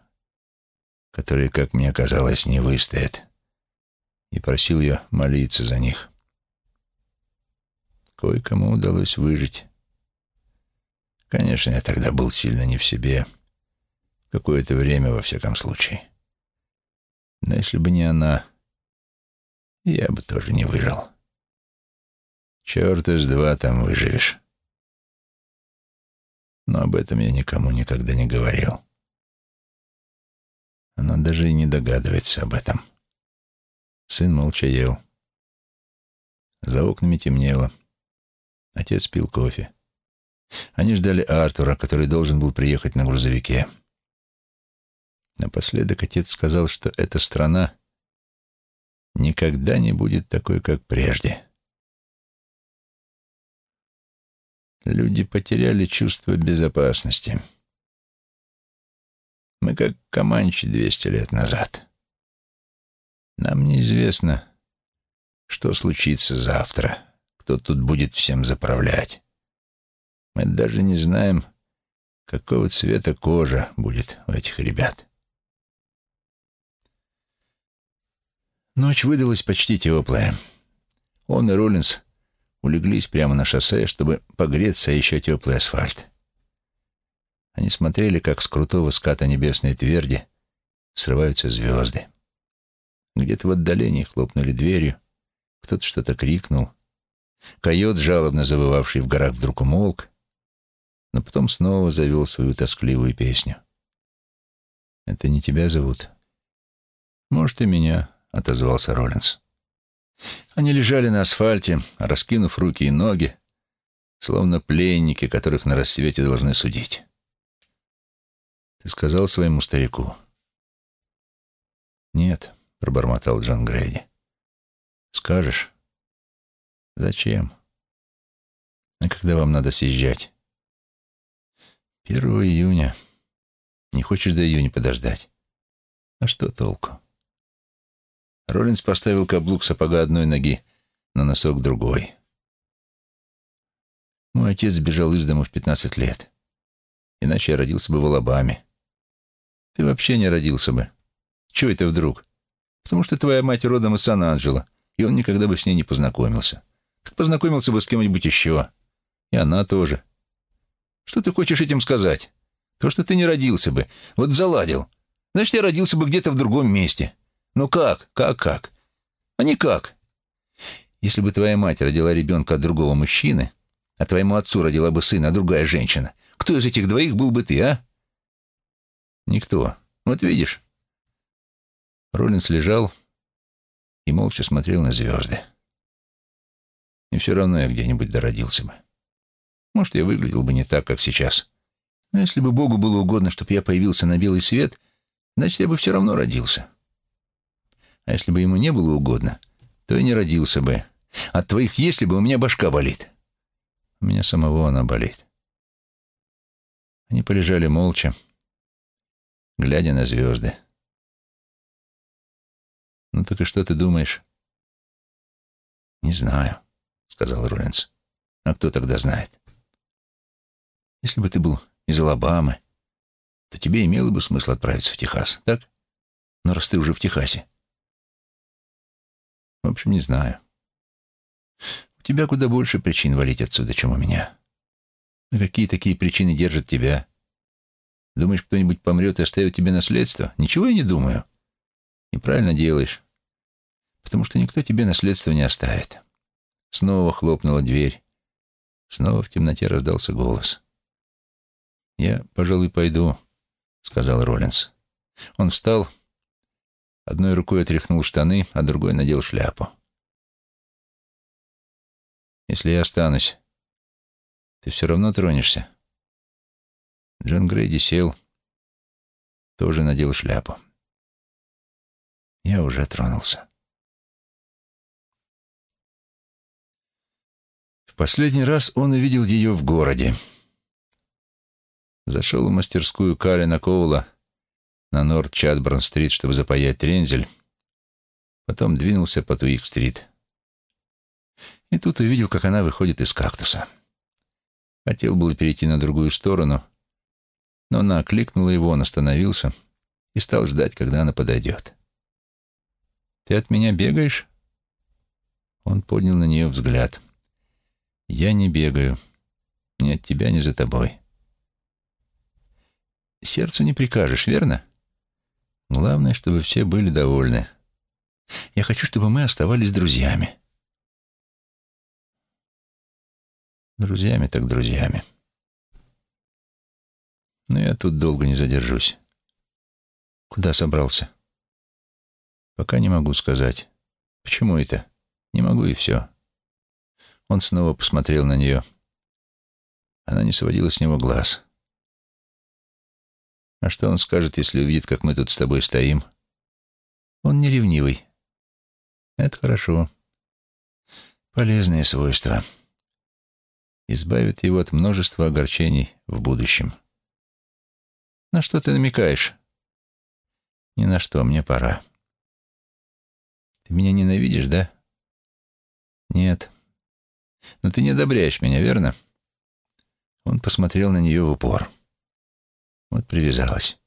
которые, как мне казалось, не выстоят и просил ее молиться за них. Кое-кому удалось выжить. Конечно, я тогда был сильно не в себе. Какое-то время, во всяком случае. Но если бы не она, я бы тоже не выжил. Черт из два там выживешь. Но об этом я никому никогда не говорил. Она даже и не догадывается об этом. Сын молча ел. За окнами темнело. Отец пил кофе. Они ждали Артура, который должен был приехать на грузовике. Напоследок отец сказал, что эта страна никогда не будет такой, как прежде. Люди потеряли чувство безопасности. Мы как Каманчи двести лет назад. Нам неизвестно, что случится завтра, кто тут будет всем заправлять. Мы даже не знаем, какого цвета кожа будет у этих ребят. Ночь выдалась почти теплая. Он и Роллинс улеглись прямо на шоссе, чтобы погреться, а еще теплый асфальт. Они смотрели, как с крутого ската небесной тверди срываются звезды. Где-то в отдалении хлопнули дверью, кто-то что-то крикнул. Койот, жалобно завывавший в горах, вдруг умолк, но потом снова завел свою тоскливую песню. «Это не тебя зовут?» «Может, и меня», — отозвался Роллинс. Они лежали на асфальте, раскинув руки и ноги, словно пленники, которых на рассвете должны судить. «Ты сказал своему старику?» «Нет», — пробормотал Джон Грейди. «Скажешь?» «Зачем?» «А когда вам надо съезжать?» «Первого июня. Не хочешь до июня подождать?» «А что толку?» Роллинс поставил каблук сапога одной ноги на носок другой. Мой отец сбежал из дома в пятнадцать лет. Иначе я родился бы в Алабаме. Ты вообще не родился бы. Чего это вдруг? Потому что твоя мать родом из Сан-Анджело, и он никогда бы с ней не познакомился. Так познакомился бы с кем-нибудь еще. И она тоже. Что ты хочешь этим сказать? То, что ты не родился бы. Вот заладил. Значит, я родился бы где-то в другом месте. Ну как? Как, как? А никак. Если бы твоя мать родила ребенка от другого мужчины, а твоему отцу родила бы сына другая женщина, кто из этих двоих был бы ты, а? Никто. Вот видишь. Роллинс лежал и молча смотрел на звезды. И все равно я где-нибудь дородился бы. Может, я выглядел бы не так, как сейчас. Но если бы Богу было угодно, чтобы я появился на белый свет, значит, я бы все равно родился. А если бы ему не было угодно, то и не родился бы. От твоих «если бы» у меня башка болит. У меня самого она болит. Они полежали молча, глядя на звезды. «Ну так и что ты думаешь?» «Не знаю», — сказал Роллинс. «А кто тогда знает?» «Если бы ты был из Алабамы, то тебе имело бы смысл отправиться в Техас, так? Но раз ты уже в Техасе, в общем, не знаю. У тебя куда больше причин валить отсюда, чем у меня. А какие такие причины держат тебя? Думаешь, кто-нибудь помрет и оставит тебе наследство? Ничего я не думаю. Неправильно делаешь. Потому что никто тебе наследство не оставит. Снова хлопнула дверь. Снова в темноте раздался голос. «Я, пожалуй, пойду», — сказал Роллинс. Он встал Одной рукой отряхнул штаны, а другой надел шляпу. «Если я останусь, ты все равно тронешься?» Джон Грейди сел, тоже надел шляпу. Я уже тронулся. В последний раз он увидел ее в городе. Зашел в мастерскую Калина Коула на Норд-Чатборн-стрит, чтобы запаять трензель, потом двинулся по Туик-стрит. И тут увидел, как она выходит из кактуса. Хотел было перейти на другую сторону, но она окликнула его, он остановился и стал ждать, когда она подойдет. «Ты от меня бегаешь?» Он поднял на нее взгляд. «Я не бегаю. Ни от тебя, ни за тобой. Сердцу не прикажешь, верно? Главное, чтобы все были довольны. Я хочу, чтобы мы оставались друзьями. Друзьями так друзьями. Но я тут долго не задержусь. Куда собрался? Пока не могу сказать. Почему это? Не могу и все. Он снова посмотрел на нее. Она не сводила с него глаз. А что он скажет, если увидит, как мы тут с тобой стоим? Он не ревнивый. Это хорошо. Полезное свойство. Избавит его от множества огорчений в будущем. На что ты намекаешь? Ни на что, мне пора. Ты меня ненавидишь, да? Нет. Но ты не одобряешь меня, верно? Он посмотрел на нее в упор. Вот привязалась.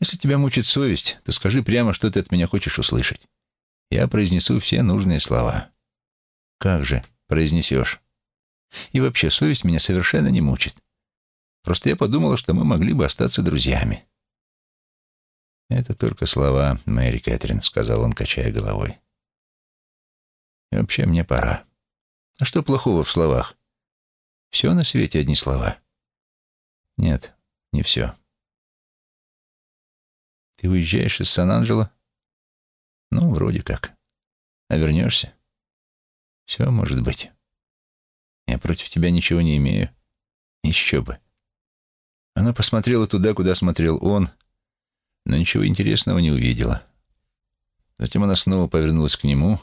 Если тебя мучит совесть, то скажи прямо, что ты от меня хочешь услышать. Я произнесу все нужные слова. Как же произнесешь? И вообще, совесть меня совершенно не мучит. Просто я подумала, что мы могли бы остаться друзьями. «Это только слова, Мэри Кэтрин», — сказал он, качая головой. «И вообще мне пора. А что плохого в словах? Все на свете одни слова». «Нет, не все». «Ты уезжаешь из Сан-Анджело?» «Ну, вроде как. А вернешься?» «Все может быть. Я против тебя ничего не имею. Еще бы». Она посмотрела туда, куда смотрел он, — но ничего интересного не увидела. Затем она снова повернулась к нему,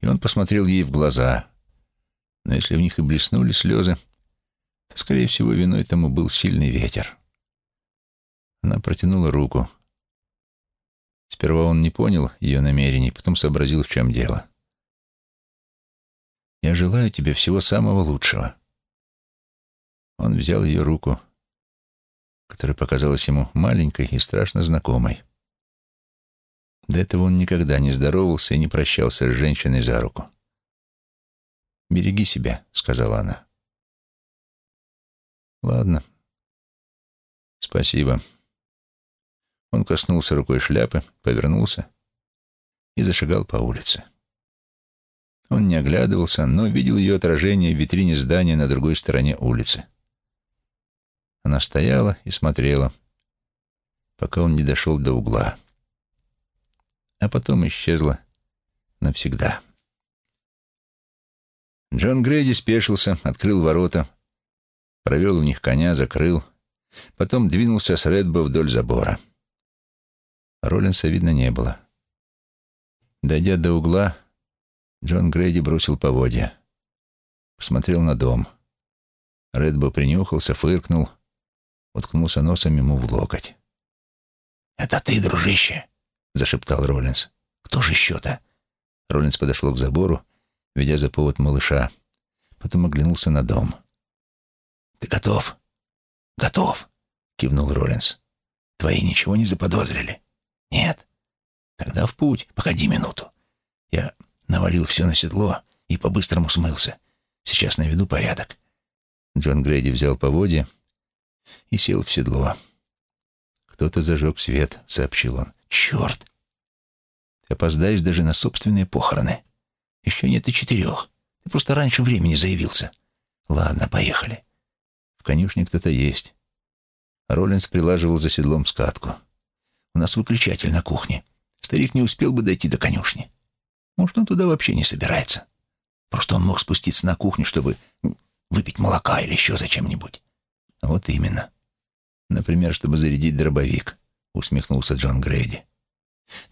и он посмотрел ей в глаза. Но если в них и блеснули слезы, то, скорее всего, виной тому был сильный ветер. Она протянула руку. Сперва он не понял ее намерений, потом сообразил, в чем дело. «Я желаю тебе всего самого лучшего». Он взял ее руку которая показалась ему маленькой и страшно знакомой. До этого он никогда не здоровался и не прощался с женщиной за руку. «Береги себя», — сказала она. «Ладно. Спасибо». Он коснулся рукой шляпы, повернулся и зашагал по улице. Он не оглядывался, но видел ее отражение в витрине здания на другой стороне улицы. Она стояла и смотрела, пока он не дошел до угла. А потом исчезла навсегда. Джон Грейди спешился, открыл ворота, провел в них коня, закрыл, потом двинулся с Редбо вдоль забора. Роллинса видно не было. Дойдя до угла, Джон Грейди бросил поводья. Посмотрел на дом. Редбо принюхался, фыркнул, уткнулся носом ему в локоть. «Это ты, дружище!» — зашептал Роллинс. «Кто же еще-то?» Роллинс подошел к забору, ведя за повод малыша. Потом оглянулся на дом. «Ты готов?» «Готов», — кивнул Роллинс. «Твои ничего не заподозрили?» «Нет». «Тогда в путь. Погоди минуту». Я навалил все на седло и по-быстрому смылся. Сейчас наведу порядок. Джон Грейди взял поводья и сел в седло. «Кто-то зажег свет», — сообщил он. «Черт! Ты опоздаешь даже на собственные похороны. Еще нет и четырех. Ты просто раньше времени заявился. Ладно, поехали. В конюшне кто-то есть». Роллинс прилаживал за седлом скатку. «У нас выключатель на кухне. Старик не успел бы дойти до конюшни. Может, он туда вообще не собирается. Просто он мог спуститься на кухню, чтобы выпить молока или еще зачем-нибудь. «Вот именно. Например, чтобы зарядить дробовик», — усмехнулся Джон Грейди.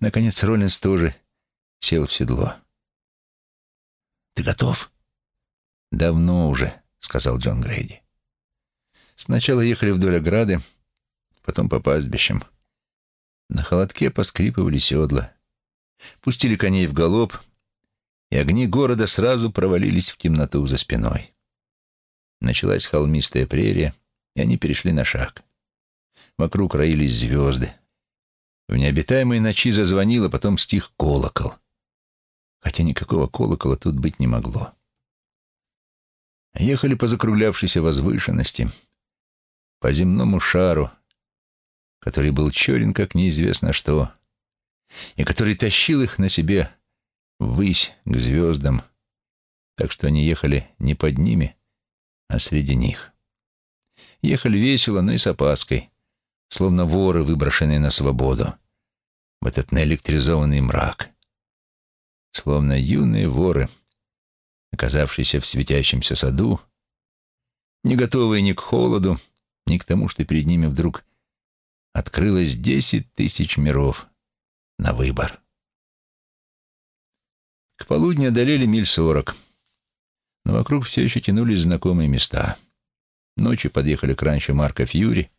Наконец Роллинс тоже сел в седло. «Ты готов?» «Давно уже», — сказал Джон Грейди. Сначала ехали вдоль ограды, потом по пастбищам. На холодке поскрипывали седла. Пустили коней в галоп, и огни города сразу провалились в темноту за спиной. Началась холмистая прерия, и они перешли на шаг. Вокруг роились звезды. В необитаемой ночи зазвонило, потом стих колокол. Хотя никакого колокола тут быть не могло. Ехали по закруглявшейся возвышенности, по земному шару, который был черен, как неизвестно что, и который тащил их на себе ввысь к звездам, так что они ехали не под ними, а среди них. Ехали весело, но и с опаской, словно воры, выброшенные на свободу, в этот наэлектризованный мрак. Словно юные воры, оказавшиеся в светящемся саду, не готовые ни к холоду, ни к тому, что перед ними вдруг открылось десять тысяч миров на выбор. К полудню одолели миль сорок, но вокруг все еще тянулись знакомые места. Ночью подъехали к ранчо Марка Фьюри,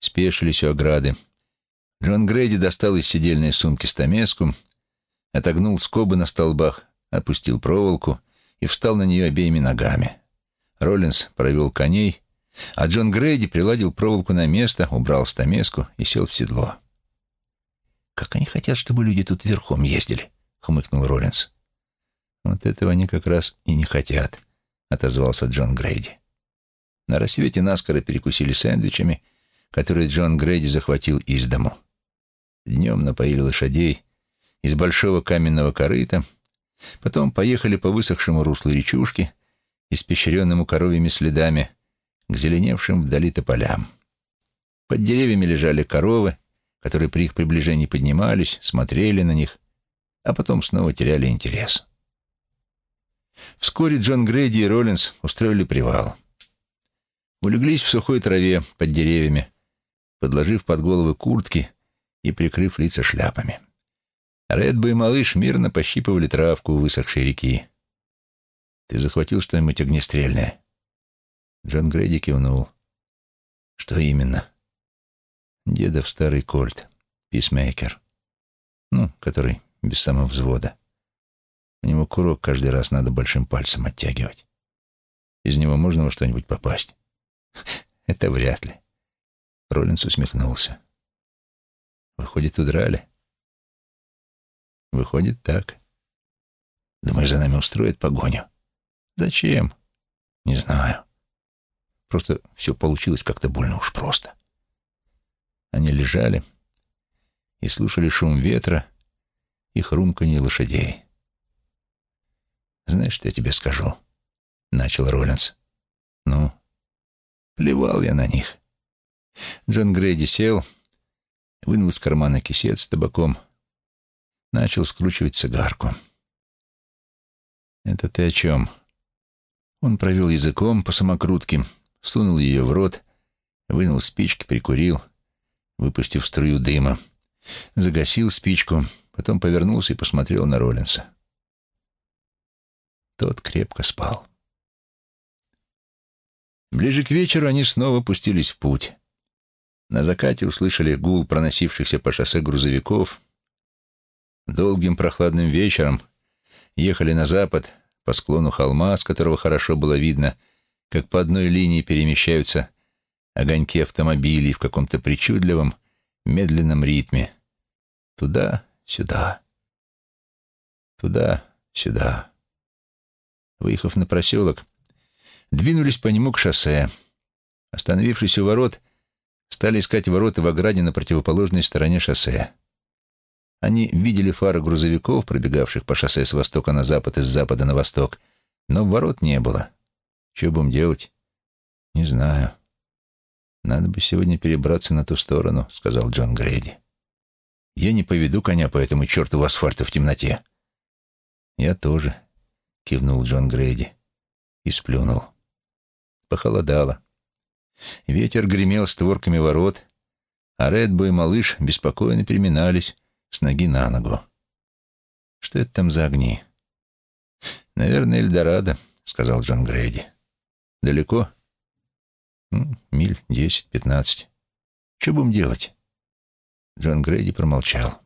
спешились у ограды. Джон Грейди достал из сидельной сумки стамеску, отогнул скобы на столбах, опустил проволоку и встал на нее обеими ногами. Роллинс провел коней, а Джон Грейди приладил проволоку на место, убрал стамеску и сел в седло. «Как они хотят, чтобы люди тут верхом ездили?» — хмыкнул Роллинс. «Вот этого они как раз и не хотят», — отозвался Джон Грейди. На рассвете наскоро перекусили сэндвичами, которые Джон Грейди захватил из дому. Днем напоили лошадей из большого каменного корыта, потом поехали по высохшему руслу речушки, испещренному коровьими следами, к зеленевшим вдали тополям. Под деревьями лежали коровы, которые при их приближении поднимались, смотрели на них, а потом снова теряли интерес. Вскоре Джон Грейди и Роллинс устроили привал. Улеглись в сухой траве под деревьями, подложив под головы куртки и прикрыв лица шляпами. Редбо и малыш мирно пощипывали травку у высохшей реки. «Ты захватил что-нибудь огнестрельное?» Джон Грейди кивнул. «Что именно?» «Дедов старый кольт, писмейкер. Ну, который без самовзвода. У него курок каждый раз надо большим пальцем оттягивать. Из него можно во что-нибудь попасть?» «Это вряд ли». Роллинс усмехнулся. «Выходит, удрали?» «Выходит, так. Думаешь, за нами устроят погоню?» «Зачем?» «Не знаю. Просто все получилось как-то больно уж просто». Они лежали и слушали шум ветра и хрумканье лошадей. «Знаешь, что я тебе скажу?» — начал Роллинс. «Ну?» Плевал я на них. Джон Грейди сел, вынул из кармана кисет с табаком, начал скручивать цигарку. «Это ты о чем?» Он провел языком по самокрутке, сунул ее в рот, вынул спички, прикурил, выпустив струю дыма, загасил спичку, потом повернулся и посмотрел на Роллинса. Тот крепко спал. Ближе к вечеру они снова пустились в путь. На закате услышали гул проносившихся по шоссе грузовиков. Долгим прохладным вечером ехали на запад по склону холма, с которого хорошо было видно, как по одной линии перемещаются огоньки автомобилей в каком-то причудливом, медленном ритме. Туда, сюда. Туда, сюда. Выехав на проселок, двинулись по нему к шоссе. Остановившись у ворот, стали искать ворота в ограде на противоположной стороне шоссе. Они видели фары грузовиков, пробегавших по шоссе с востока на запад и с запада на восток, но ворот не было. Что будем делать? Не знаю. Надо бы сегодня перебраться на ту сторону, сказал Джон Грейди. Я не поведу коня по этому чертову асфальту в темноте. Я тоже, кивнул Джон Грейди и сплюнул. Похолодало. Ветер гремел створками ворот, а Редбо и малыш беспокойно переминались с ноги на ногу. «Что это там за огни?» «Наверное, Эльдорадо», — сказал Джон Грейди. «Далеко?» «Миль десять-пятнадцать. Что будем делать?» Джон Грейди промолчал.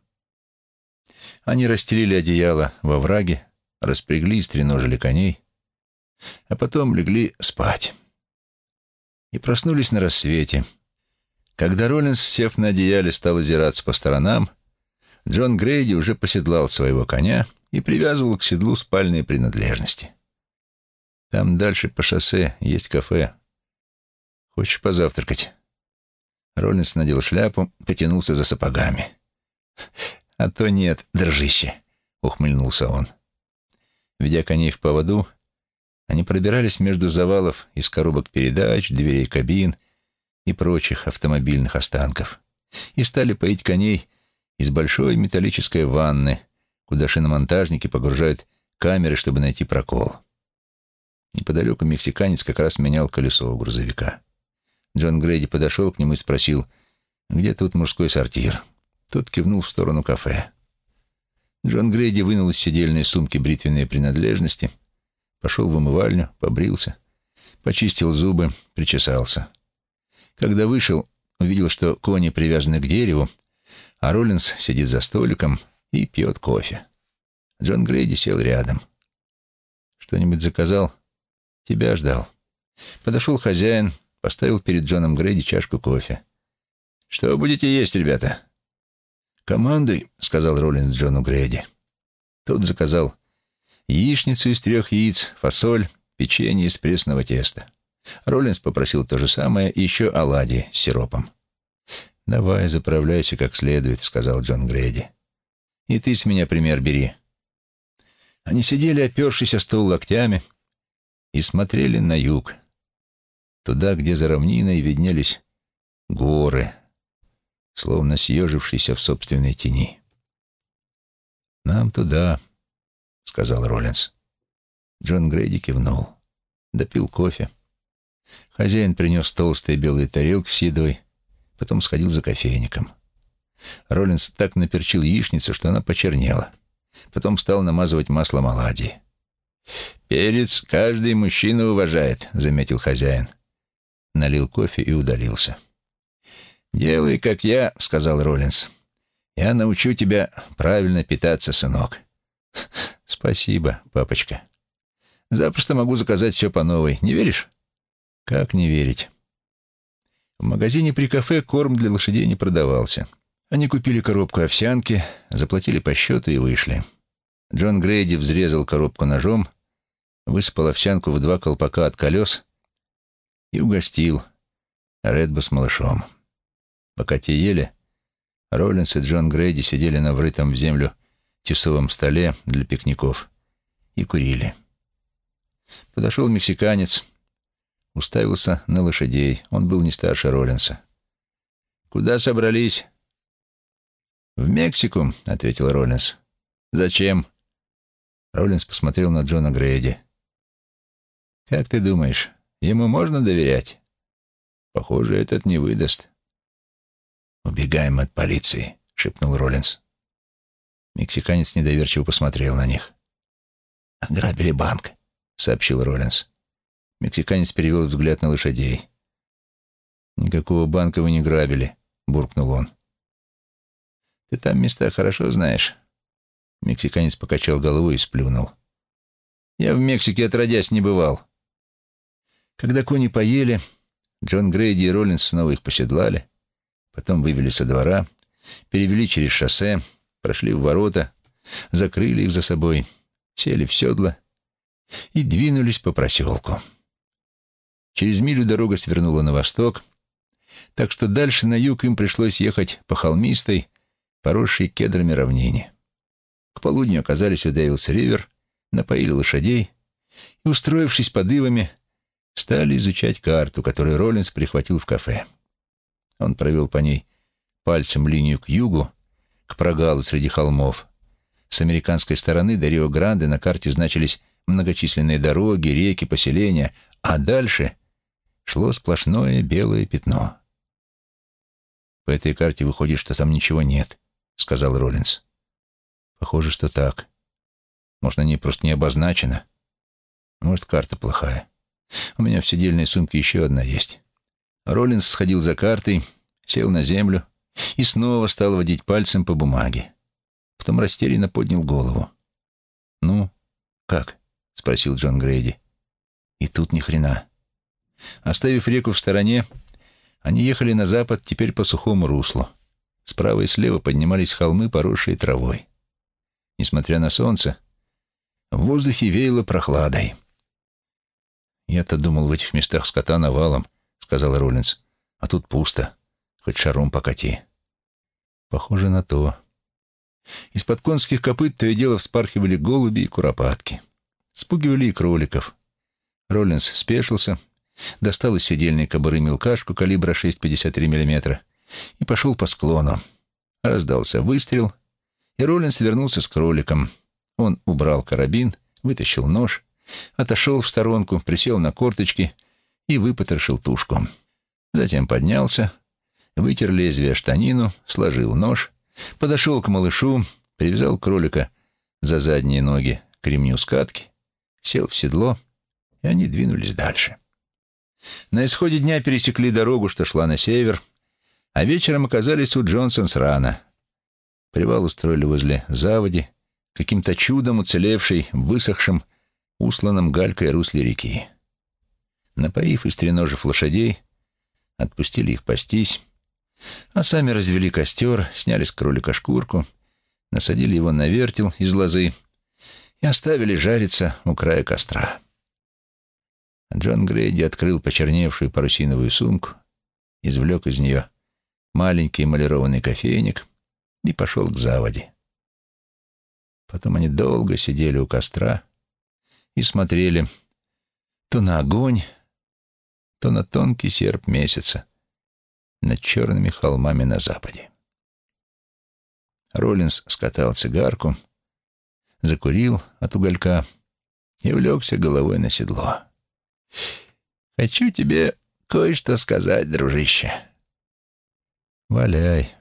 Они расстелили одеяло во враге, распрягли и стреножили коней, а потом легли спать и проснулись на рассвете. Когда Роллинс, сев на одеяле, стал озираться по сторонам, Джон Грейди уже поседлал своего коня и привязывал к седлу спальные принадлежности. Там дальше по шоссе есть кафе. Хочешь позавтракать? Роллинс надел шляпу, потянулся за сапогами. «А то нет, дружище», — ухмыльнулся он. Ведя коней в поводу, они пробирались между завалов из коробок передач, дверей кабин и прочих автомобильных останков и стали поить коней из большой металлической ванны, куда шиномонтажники погружают камеры, чтобы найти прокол. Неподалеку мексиканец как раз менял колесо у грузовика. Джон Грейди подошел к нему и спросил, где тут мужской сортир. Тот кивнул в сторону кафе. Джон Грейди вынул из сидельной сумки бритвенные принадлежности, пошел в умывальню, побрился, почистил зубы, причесался. Когда вышел, увидел, что кони привязаны к дереву, а Роллинс сидит за столиком и пьет кофе. Джон Грейди сел рядом. «Что-нибудь заказал?» «Тебя ждал». Подошел хозяин, поставил перед Джоном Грейди чашку кофе. «Что будете есть, ребята?» «Командуй», — сказал Роллинс Джону Грейди. Тот заказал яичницу из трех яиц, фасоль, печенье из пресного теста. Роллинс попросил то же самое и еще оладьи с сиропом. «Давай, заправляйся как следует», — сказал Джон Грейди. «И ты с меня пример бери». Они сидели, опершись о стол локтями, и смотрели на юг, туда, где за равниной виднелись горы, словно съежившиеся в собственной тени. «Нам туда», — сказал Роллинс. Джон Грейди кивнул, допил кофе. Хозяин принес толстые белые тарелки с едой, потом сходил за кофейником. Роллинс так наперчил яичницу, что она почернела. Потом стал намазывать маслом оладьи. «Перец каждый мужчина уважает», — заметил хозяин. Налил кофе и удалился. «Делай, как я», — сказал Роллинс. «Я научу тебя правильно питаться, сынок». «Спасибо, папочка. Запросто могу заказать все по новой. Не веришь?» Как не верить? В магазине при кафе корм для лошадей не продавался. Они купили коробку овсянки, заплатили по счету и вышли. Джон Грейди взрезал коробку ножом, высыпал овсянку в два колпака от колес и угостил Редбу с малышом. Пока те ели, Роллинс и Джон Грейди сидели на врытом в землю тесовом столе для пикников и курили. Подошел мексиканец, уставился на лошадей. Он был не старше Роллинса. «Куда собрались?» «В Мексику», — ответил Роллинс. «Зачем?» Роллинс посмотрел на Джона Грейди. «Как ты думаешь, ему можно доверять?» «Похоже, этот не выдаст». «Убегаем от полиции», — шепнул Роллинс. Мексиканец недоверчиво посмотрел на них. «Ограбили банк», — сообщил Роллинс. Мексиканец перевел взгляд на лошадей. «Никакого банка вы не грабили», — буркнул он. «Ты там места хорошо знаешь?» Мексиканец покачал головой и сплюнул. «Я в Мексике отродясь не бывал». Когда кони поели, Джон Грейди и Роллинс снова их поседлали, потом вывели со двора, перевели через шоссе, прошли в ворота, закрыли их за собой, сели в седло и двинулись по проселку. Через милю дорога свернула на восток, так что дальше на юг им пришлось ехать по холмистой, поросшей кедрами равнине. К полудню оказались у Дэвилс-Ривер, напоили лошадей и, устроившись под ивами, стали изучать карту, которую Роллинс прихватил в кафе. Он провел по ней пальцем линию к югу, к прогалу среди холмов. С американской стороны до Рио-Гранде на карте значились многочисленные дороги, реки, поселения, а дальше шло сплошное белое пятно. «По этой карте выходит, что там ничего нет», — сказал Роллинс. «Похоже, что так. Может, ней просто не обозначено. Может, карта плохая. У меня в сидельной сумке еще одна есть». Роллинс сходил за картой, сел на землю и снова стал водить пальцем по бумаге. Потом растерянно поднял голову. «Ну, как?» — спросил Джон Грейди. «И тут ни хрена. Оставив реку в стороне, они ехали на запад теперь по сухому руслу. Справа и слева поднимались холмы, поросшие травой. Несмотря на солнце, в воздухе веяло прохладой. «Я-то думал, в этих местах скота навалом», — сказал Роллинс. «А тут пусто. Хоть шаром покати. Похоже на то. Из-под конских копыт то и дело вспархивали голуби и куропатки. Спугивали и кроликов. Роллинс спешился, достал из сидельной кобуры мелкашку калибра 6,53 мм и пошел по склону. Раздался выстрел, и Роллинс вернулся с кроликом. Он убрал карабин, вытащил нож, отошел в сторонку, присел на корточки и выпотрошил тушку. Затем поднялся, вытер лезвие штанину, сложил нож, подошел к малышу, привязал кролика за задние ноги к ремню скатки, сел в седло, и они двинулись дальше. На исходе дня пересекли дорогу, что шла на север, а вечером оказались у Джонсонс рано. Привал устроили возле заводи, каким-то чудом уцелевшей в высохшем, усланном галькой русле реки. Напоив и стреножив лошадей, отпустили их пастись, а сами развели костер, сняли с кролика шкурку, насадили его на вертел из лозы и оставили жариться у края костра. Джон Грейди открыл почерневшую парусиновую сумку, извлек из нее маленький эмалированный кофейник и пошел к заводе. Потом они долго сидели у костра и смотрели то на огонь, то на тонкий серп месяца над черными холмами на западе. Роллинс скатал цигарку, закурил от уголька и улегся головой на седло. «Хочу тебе кое-что сказать, дружище». «Валяй».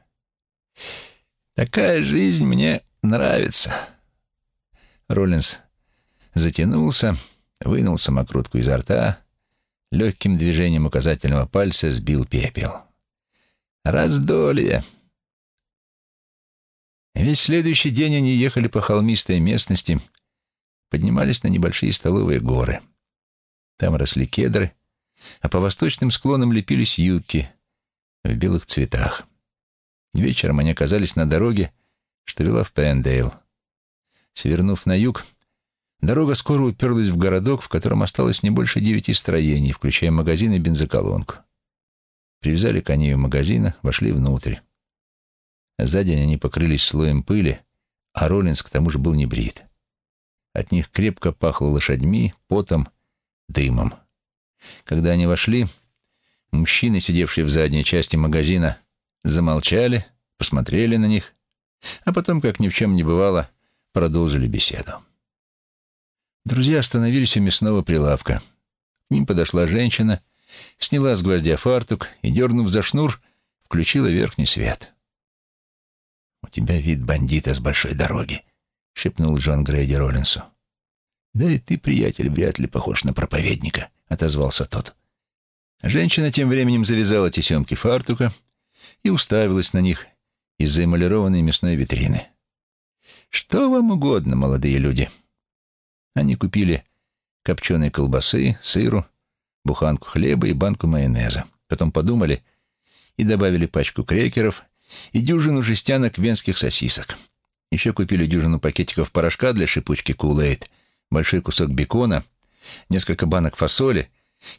«Такая жизнь мне нравится». Роллинс затянулся, вынул самокрутку изо рта, легким движением указательного пальца сбил пепел. «Раздолье!» Весь следующий день они ехали по холмистой местности, поднимались на небольшие столовые горы. Там росли кедры, а по восточным склонам лепились юбки в белых цветах. Вечером они оказались на дороге, что вела в Пендейл. Свернув на юг, дорога скоро уперлась в городок, в котором осталось не больше девяти строений, включая магазин и бензоколонку. Привязали коней у магазина, вошли внутрь. За день они покрылись слоем пыли, а Роллинс к тому же был не брит. От них крепко пахло лошадьми, потом, дымом. Когда они вошли, мужчины, сидевшие в задней части магазина, замолчали, посмотрели на них, а потом, как ни в чем не бывало, продолжили беседу. Друзья остановились у мясного прилавка. К ним подошла женщина, сняла с гвоздя фартук и, дернув за шнур, включила верхний свет. «У тебя вид бандита с большой дороги», — шепнул Джон Грейди Роллинсу. «Да и ты, приятель, вряд ли похож на проповедника», — отозвался тот. Женщина тем временем завязала тесемки фартука и уставилась на них из-за эмалированной мясной витрины. «Что вам угодно, молодые люди?» Они купили копченой колбасы, сыру, буханку хлеба и банку майонеза. Потом подумали и добавили пачку крекеров и дюжину жестянок венских сосисок. Еще купили дюжину пакетиков порошка для шипучки Kool-Aid, большой кусок бекона, несколько банок фасоли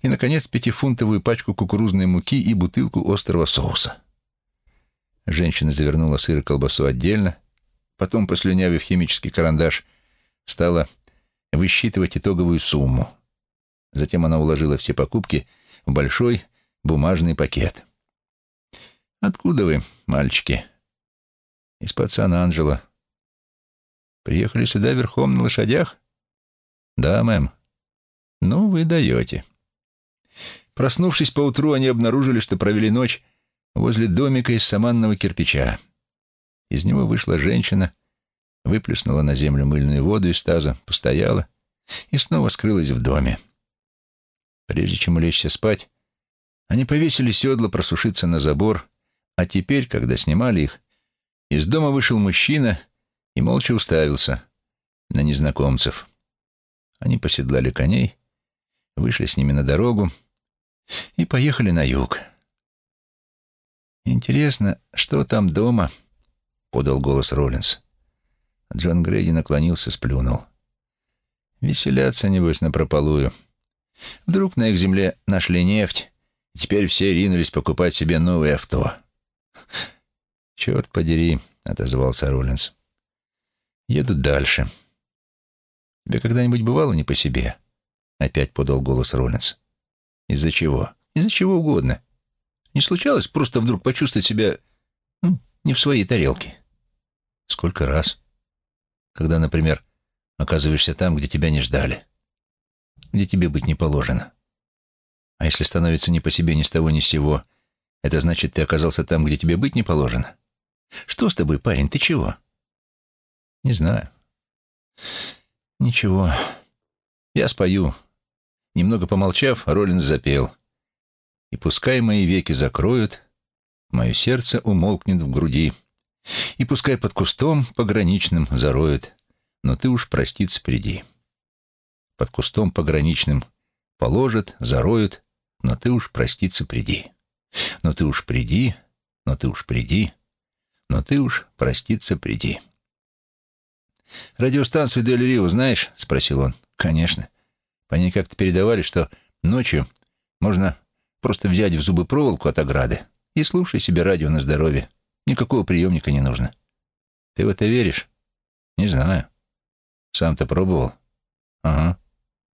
и, наконец, пятифунтовую пачку кукурузной муки и бутылку острого соуса. Женщина завернула сыр и колбасу отдельно, потом, послюнявив химический карандаш, стала высчитывать итоговую сумму. Затем она уложила все покупки в большой бумажный пакет. «Откуда вы, мальчики?» «Из-под Сан-Анджело». «Приехали сюда верхом на лошадях?» «Да, мэм». «Ну, вы даете». Проснувшись поутру, они обнаружили, что провели ночь возле домика из саманного кирпича. Из него вышла женщина, выплеснула на землю мыльную воду из таза, постояла и снова скрылась в доме. Прежде чем улечься спать, они повесили седла просушиться на забор, а теперь, когда снимали их, из дома вышел мужчина и молча уставился на незнакомцев. Они поседлали коней, вышли с ними на дорогу и поехали на юг. «Интересно, что там дома?» — подал голос Роллинс. Джон Грейди наклонился, сплюнул. «Веселятся, небось, напропалую. Вдруг на их земле нашли нефть, и теперь все ринулись покупать себе новые авто. «Черт подери», — отозвался Роллинс. «Еду дальше». «Тебе когда-нибудь бывало не по себе?» — опять подал голос Роллинс. «Из-за чего?» «Из-за чего угодно. Не случалось просто вдруг почувствовать себя ну, не в своей тарелке?» «Сколько раз?» «Когда, например, оказываешься там, где тебя не ждали, где тебе быть не положено. А если становится не по себе ни с того ни с сего, это значит, ты оказался там, где тебе быть не положено. Что с тобой, парень, ты чего?» «Не знаю». «Ничего. Я спою». Немного помолчав, Роллинс запел. «И пускай мои веки закроют, мое сердце умолкнет в груди, и пускай под кустом пограничным зароют, но ты уж проститься приди. Под кустом пограничным положат, зароют, но ты уж проститься приди. Но ты уж приди, но ты уж приди, но ты уж проститься приди». «Радиостанцию Дель Рио знаешь?» — спросил он. «Конечно. По ней как-то передавали, что ночью можно просто взять в зубы проволоку от ограды и слушай себе радио на здоровье. Никакого приемника не нужно. Ты в это веришь? Не знаю. Сам-то пробовал? Ага.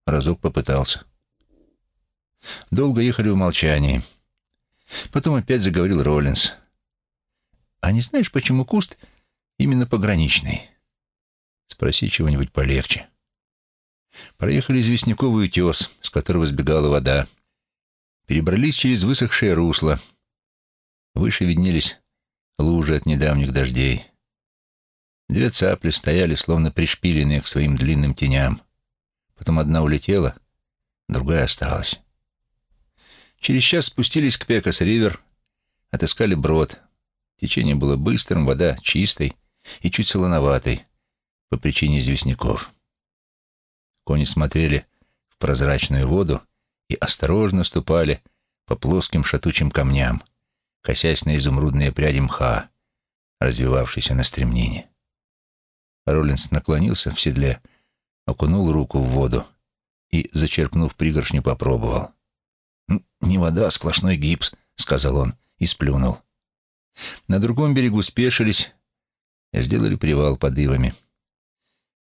Разок попытался. Долго ехали в молчании. Потом опять заговорил Роллинс. А не знаешь, почему куст именно пограничный? Спроси чего-нибудь полегче. Проехали известняковый утес, с которого сбегала вода. Перебрались через высохшее русло. Выше виднелись лужи от недавних дождей. Две цапли стояли, словно пришпиленные к своим длинным теням. Потом одна улетела, другая осталась. Через час спустились к Пекас-Ривер, отыскали брод. Течение было быстрым, вода чистой и чуть солоноватой по причине известняков. Кони смотрели в прозрачную воду и осторожно ступали по плоским шатучим камням, косясь на изумрудные пряди мха, развивавшиеся на стремнине. Роллинс наклонился в седле, окунул руку в воду и, зачерпнув пригоршню, попробовал. «Не вода, а сплошной гипс», — сказал он и сплюнул. На другом берегу спешились сделали привал под ивами.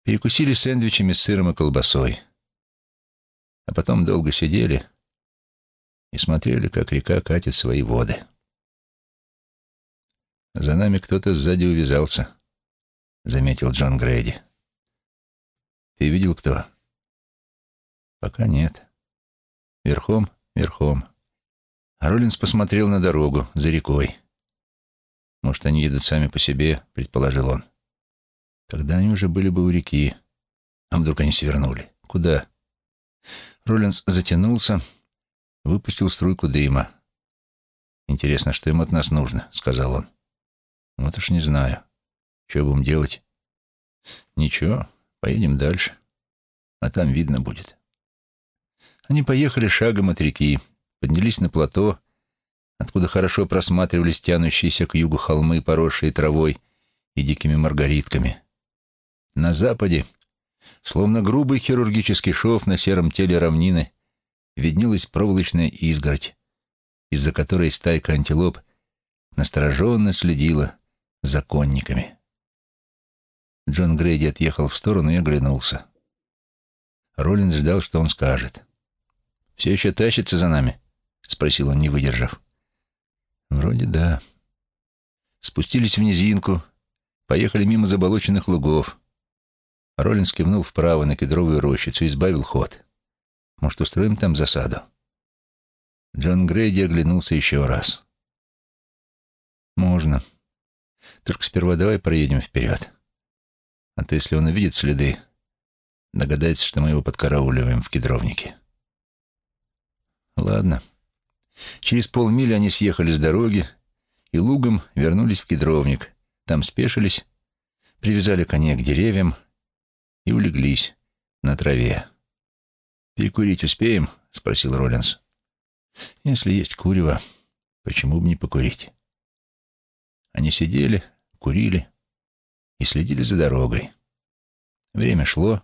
Перекусили сэндвичами с сыром и колбасой. А потом долго сидели и смотрели, как река катит свои воды. «За нами кто-то сзади увязался», — заметил Джон Грейди. «Ты видел, кто?» «Пока нет. Верхом, верхом». Роллинс посмотрел на дорогу, за рекой. «Может, они едут сами по себе», — предположил он. Тогда они уже были бы у реки. А вдруг они свернули? Куда? Роллинс затянулся, выпустил струйку дыма. «Интересно, что им от нас нужно?» — сказал он. «Вот уж не знаю. Что будем делать?» «Ничего, поедем дальше. А там видно будет». Они поехали шагом от реки, поднялись на плато, откуда хорошо просматривались тянущиеся к югу холмы, поросшие травой и дикими маргаритками. На западе, словно грубый хирургический шов на сером теле равнины, виднелась проволочная изгородь, из-за которой стайка антилоп настороженно следила за конниками. Джон Грейди отъехал в сторону и оглянулся. Роллинс ждал, что он скажет. «Все еще тащится за нами?» — спросил он, не выдержав. «Вроде да». Спустились в низинку, поехали мимо заболоченных лугов. Роллинс кивнул вправо на кедровую рощицу и избавил ход. «Может, устроим там засаду?» Джон Грейди оглянулся еще раз. «Можно. Только сперва давай проедем вперед. А то, если он увидит следы, догадается, что мы его подкарауливаем в кедровнике». «Ладно». Через полмили они съехали с дороги и лугом вернулись в кедровник. Там спешились, привязали коней к деревьям, и улеглись на траве. «Перекурить успеем?» — спросил Роллинс. «Если есть курево, почему бы не покурить?» Они сидели, курили и следили за дорогой. Время шло,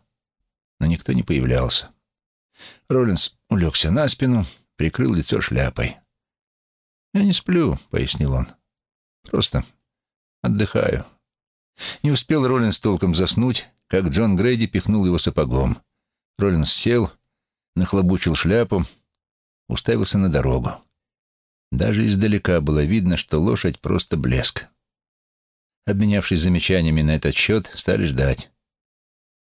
но никто не появлялся. Роллинс улегся на спину, прикрыл лицо шляпой. «Я не сплю», — пояснил он. Просто отдыхаю». Не успел Роллинс толком заснуть, как Джон Грейди пихнул его сапогом. Роллинс сел, нахлобучил шляпу, уставился на дорогу. Даже издалека было видно, что лошадь просто блеск. Обменявшись замечаниями на этот счет, стали ждать.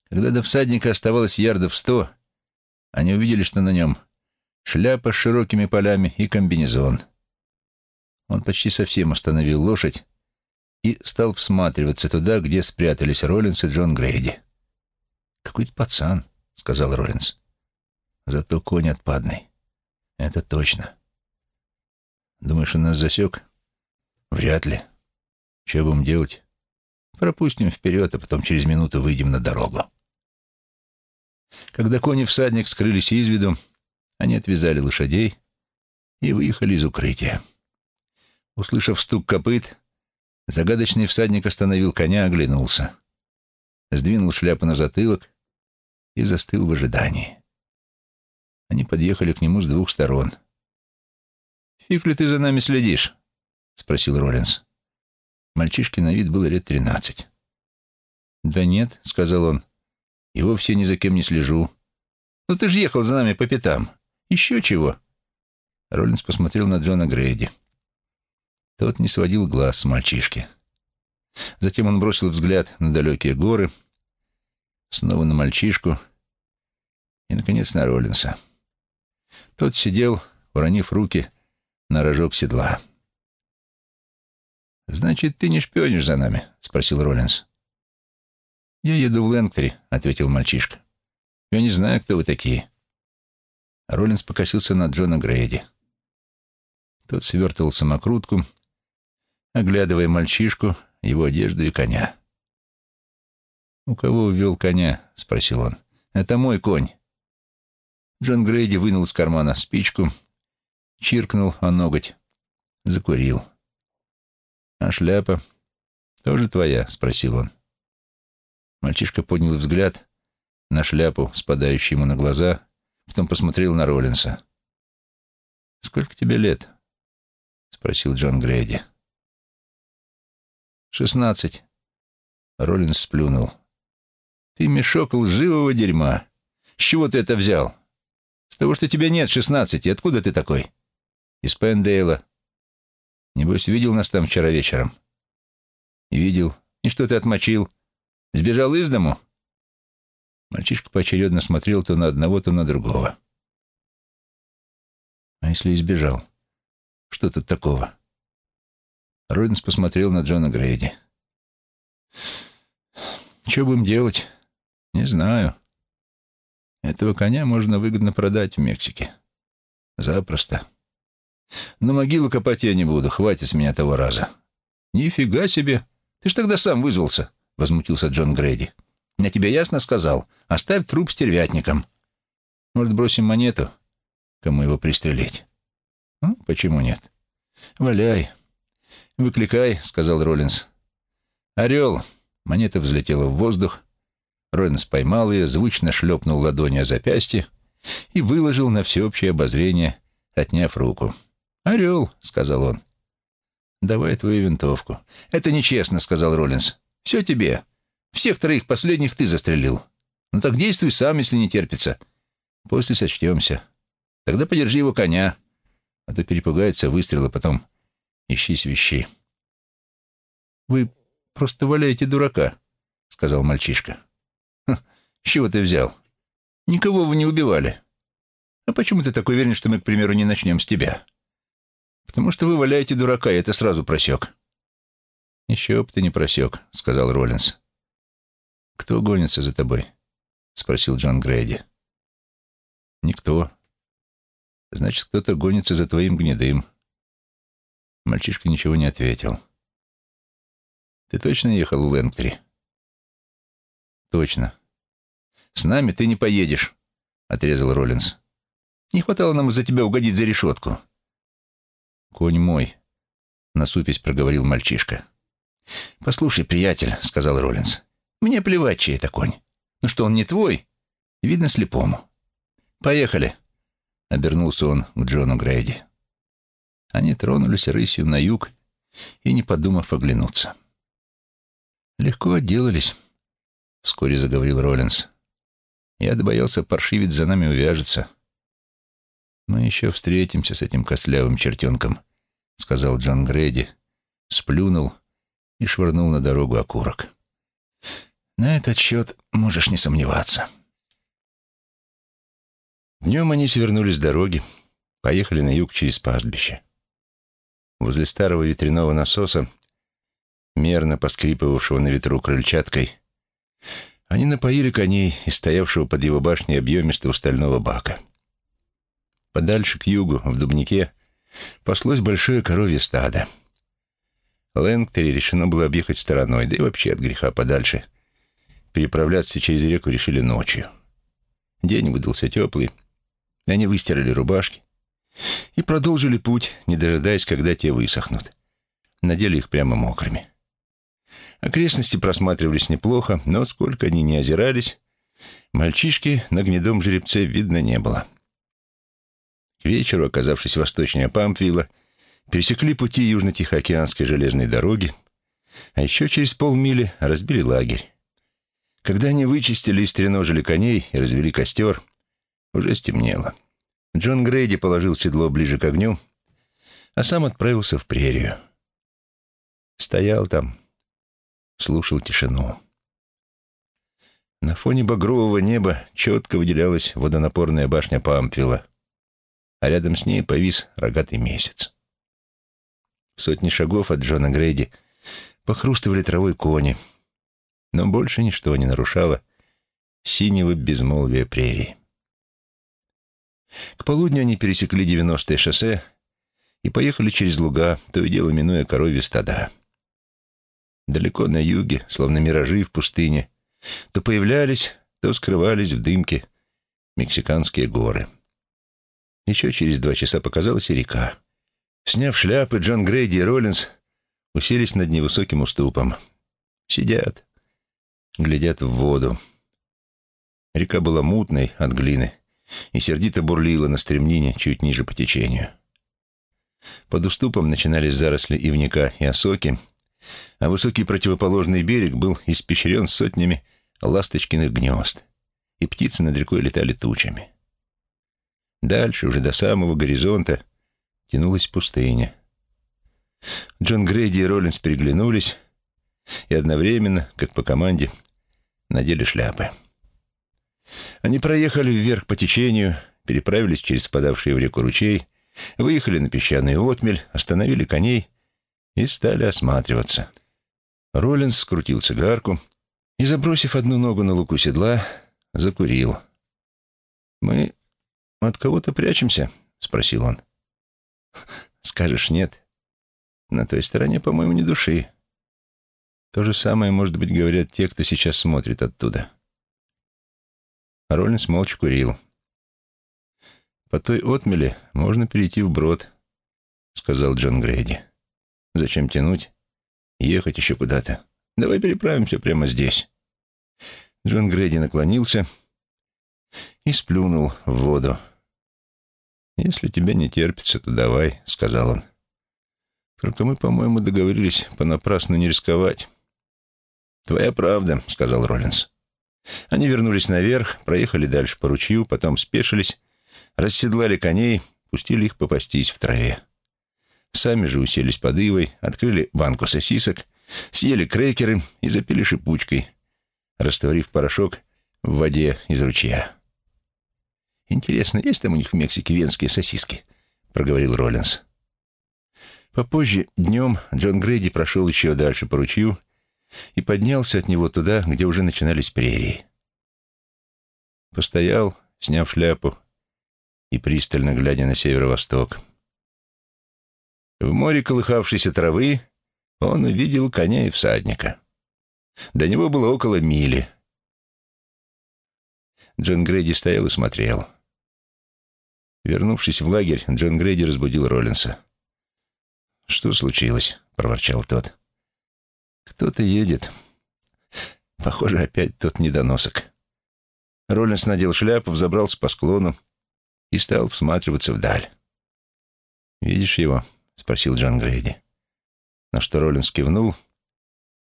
Когда до всадника оставалось ярдов сто, они увидели, что на нем шляпа с широкими полями и комбинезон. Он почти совсем остановил лошадь и стал всматриваться туда, где спрятались Роллинс и Джон Грейди. «Какой-то пацан», — сказал Роллинс. «Зато конь отпадный. Это точно. Думаешь, он нас засек? Вряд ли. Что будем делать? Пропустим вперед, а потом через минуту выйдем на дорогу». Когда кони всадник скрылись из виду, они отвязали лошадей и выехали из укрытия. Услышав стук копыт, загадочный всадник остановил коня, оглянулся, сдвинул шляпу на затылок и застыл в ожидании. Они подъехали к нему с двух сторон. «Фиг ли ты за нами следишь?» — спросил Роллинс. Мальчишке на вид было лет тринадцать. «Да нет», — сказал он, — «и вовсе ни за кем не слежу». «Ну ты же ехал за нами по пятам. Еще чего?» Роллинс посмотрел на Джона Грейди. Тот не сводил глаз с мальчишки. Затем он бросил взгляд на далекие горы, снова на мальчишку и, наконец, на Роллинса. Тот сидел, уронив руки на рожок седла. «Значит, ты не шпионишь за нами?» — спросил Роллинс. «Я еду в Лэнгтри», — ответил мальчишка. «Я не знаю, кто вы такие». Роллинс покосился на Джона Грейди. Тот свертывал самокрутку, оглядывая мальчишку, его одежду и коня. «У кого увел коня?» — спросил он. «Это мой конь». Джон Грейди вынул из кармана спичку, чиркнул о ноготь, закурил. «А шляпа тоже твоя?» — спросил он. Мальчишка поднял взгляд на шляпу, спадающую ему на глаза, потом посмотрел на Роллинса. «Сколько тебе лет?» — спросил Джон Грейди. «Шестнадцать». Роллинс сплюнул. «Ты мешок лживого дерьма. С чего ты это взял?» С того, что тебя нет шестнадцати. Откуда ты такой? Из Пендейла. Небось, видел нас там вчера вечером? Видел. И что ты отмочил? Сбежал из дому? Мальчишка поочередно смотрел то на одного, то на другого. А если избежал? Что тут такого? Ройнс посмотрел на Джона Грейди. Что будем делать? Не знаю. Этого коня можно выгодно продать в Мексике. Запросто. Но могилу копать я не буду, хватит с меня того раза. Нифига себе! Ты ж тогда сам вызвался, — возмутился Джон Грейди. Я тебе ясно сказал, оставь труп стервятником. Может, бросим монету? Кому его пристрелить? Ну, почему нет? Валяй. Выкликай, — сказал Роллинс. Орел. Монета взлетела в воздух, Ройнс поймал ее, звучно шлепнул ладонью о запястье и выложил на всеобщее обозрение, отняв руку. «Орел», — сказал он. «Давай твою винтовку». «Это нечестно», — сказал Роллинс. «Все тебе. Всех троих последних ты застрелил. Ну так действуй сам, если не терпится. После сочтемся. Тогда подержи его коня, а то перепугается выстрела, потом ищи свищи». «Вы просто валяете дурака», — сказал мальчишка. С чего ты взял? Никого вы не убивали. А почему ты так уверен, что мы, к примеру, не начнем с тебя? Потому что вы валяете дурака, и это сразу просек. Еще б ты не просек, сказал Роллинс. Кто гонится за тобой? Спросил Джон Грейди. Никто. Значит, кто-то гонится за твоим гнедым. Мальчишка ничего не ответил. Ты точно ехал в Лэнгтри? Точно. «С нами ты не поедешь», — отрезал Роллинс. «Не хватало нам за тебя угодить за решетку». «Конь мой», — насупясь проговорил мальчишка. «Послушай, приятель», — сказал Роллинс, — «мне плевать, чей это конь. Ну что, он не твой? Видно слепому». «Поехали», — обернулся он к Джону Грейди. Они тронулись рысью на юг и не подумав оглянуться. «Легко отделались», — вскоре заговорил Роллинс. «Я боялся, паршивец за нами увяжется». «Мы еще встретимся с этим костлявым чертенком», — сказал Джон Грейди, сплюнул и швырнул на дорогу окурок. «На этот счет можешь не сомневаться». Днем они свернули с дороги, поехали на юг через пастбище. Возле старого ветряного насоса, мерно поскрипывавшего на ветру крыльчаткой, они напоили коней из стоявшего под его башней объемистого стального бака. Подальше, к югу, в Дубнике, паслось большое коровье стадо. Лэнгтери решено было объехать стороной, да и вообще от греха подальше. Переправляться через реку решили ночью. День выдался теплый, они выстирали рубашки и продолжили путь, не дожидаясь, когда те высохнут. Надели их прямо мокрыми. Окрестности просматривались неплохо, но сколько они не озирались, мальчишки на гнедом жеребце видно не было. К вечеру, оказавшись восточнее Пампвилла, пересекли пути Южно-Тихоокеанской железной дороги, а еще через полмили разбили лагерь. Когда они вычистили и стреножили коней и развели костер, уже стемнело. Джон Грейди положил седло ближе к огню, а сам отправился в прерию. Стоял там, слушал тишину. На фоне багрового неба четко выделялась водонапорная башня Пампвилла, а рядом с ней повис рогатый месяц. В сотни шагов от Джона Грейди похрустывали травой кони, но больше ничто не нарушало синего безмолвия прерии. К полудню они пересекли 90-е шоссе и поехали через луга, то и дело минуя коровьи стада. Далеко на юге, словно миражи в пустыне, то появлялись, то скрывались в дымке мексиканские горы. Еще через два часа показалась река. Сняв шляпы, Джон Грейди и Роллинс уселись над невысоким уступом. Сидят, глядят в воду. Река была мутной от глины и сердито бурлила на стремнине чуть ниже по течению. Под уступом начинались заросли ивника и осоки, а высокий противоположный берег был испещрен сотнями ласточкиных гнезд, и птицы над рекой летали тучами. Дальше, уже до самого горизонта, тянулась пустыня. Джон Грейди и Роллинс переглянулись и одновременно, как по команде, надели шляпы. Они проехали вверх по течению, переправились через впадавший в реку ручей, выехали на песчаный отмель, остановили коней и стали осматриваться. Роллинс скрутил цигарку и, забросив одну ногу на луку седла, закурил. «Мы от кого-то прячемся?» — спросил он. «Скажешь нет. На той стороне, по-моему, не души. То же самое, может быть, говорят те, кто сейчас смотрит оттуда». Роллинс молча курил. «По той отмели можно перейти вброд», — сказал Джон Грейди. «Зачем тянуть? Ехать еще куда-то. Давай переправимся прямо здесь». Джон Грейди наклонился и сплюнул в воду. «Если тебе не терпится, то давай», — сказал он. «Только мы, по-моему, договорились понапрасну не рисковать». «Твоя правда», — сказал Роллинс. Они вернулись наверх, проехали дальше по ручью, потом спешились, расседлали коней, пустили их попастись в траве. Сами же уселись под ивой, открыли банку сосисок, съели крекеры и запили шипучкой, растворив порошок в воде из ручья. «Интересно, есть там у них в Мексике венские сосиски?» — проговорил Роллинс. Попозже, днем, Джон Грейди прошел еще дальше по ручью и поднялся от него туда, где уже начинались прерии. Постоял, сняв шляпу и пристально глядя на северо-восток. В море колыхавшейся травы он увидел коня и всадника. До него было около мили. Джон Грейди стоял и смотрел. Вернувшись в лагерь, Джон Грейди разбудил Роллинса. «Что случилось?» — проворчал тот. Кто-то едет. Похоже, опять тот недоносок. Роллинс надел шляпу, взобрался по склону и стал всматриваться вдаль. «Видишь его?» — спросил Джон Грейди. на что Роллинс кивнул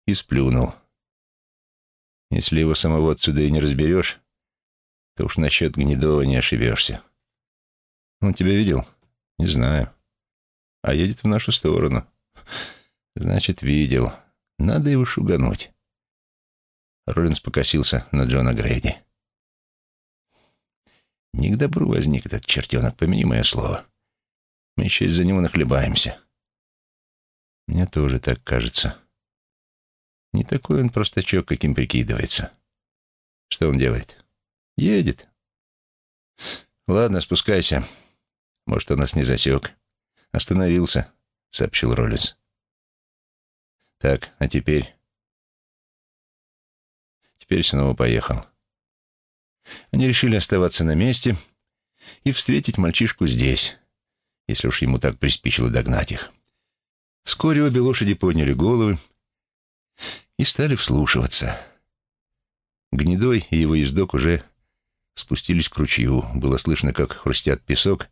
и сплюнул. Если его самого отсюда и не разберешь, то уж насчет Гнедова не ошибешься. Он тебя видел? Не знаю. А едет в нашу сторону. Значит, видел. Надо его шугануть. Роллинс покосился на Джона Грейди. Не к добру возник этот чертенок, помяни мое слово. Мы еще из-за него нахлебаемся. Мне тоже так кажется. Не такой он простачок, каким прикидывается. Что он делает? Едет. Ладно, спускайся. Может, он нас не засек. Остановился, сообщил Роллинс. Так, а теперь... Теперь снова поехал. Они решили оставаться на месте и встретить мальчишку здесь, если уж ему так приспичило догнать их. Вскоре обе лошади подняли головы и стали вслушиваться. Гнедой и его ездок уже спустились к ручью. Было слышно, как хрустят песок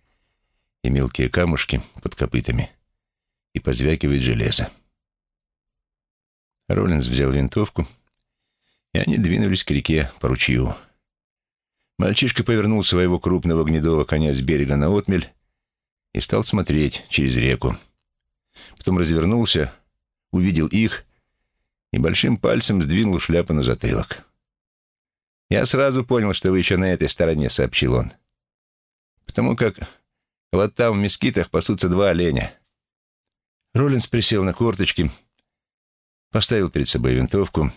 и мелкие камушки под копытами и позвякивает железо. Роллинс взял винтовку, и они двинулись к реке по ручью. Мальчишка повернул своего крупного гнедого коня с берега на отмель и стал смотреть через реку. Потом развернулся, увидел их и большим пальцем сдвинул шляпу на затылок. «Я сразу понял, что вы еще на этой стороне», — сообщил он. «Потому как вот там в мескитах пасутся два оленя». Роллинс присел на корточки, поставил перед собой винтовку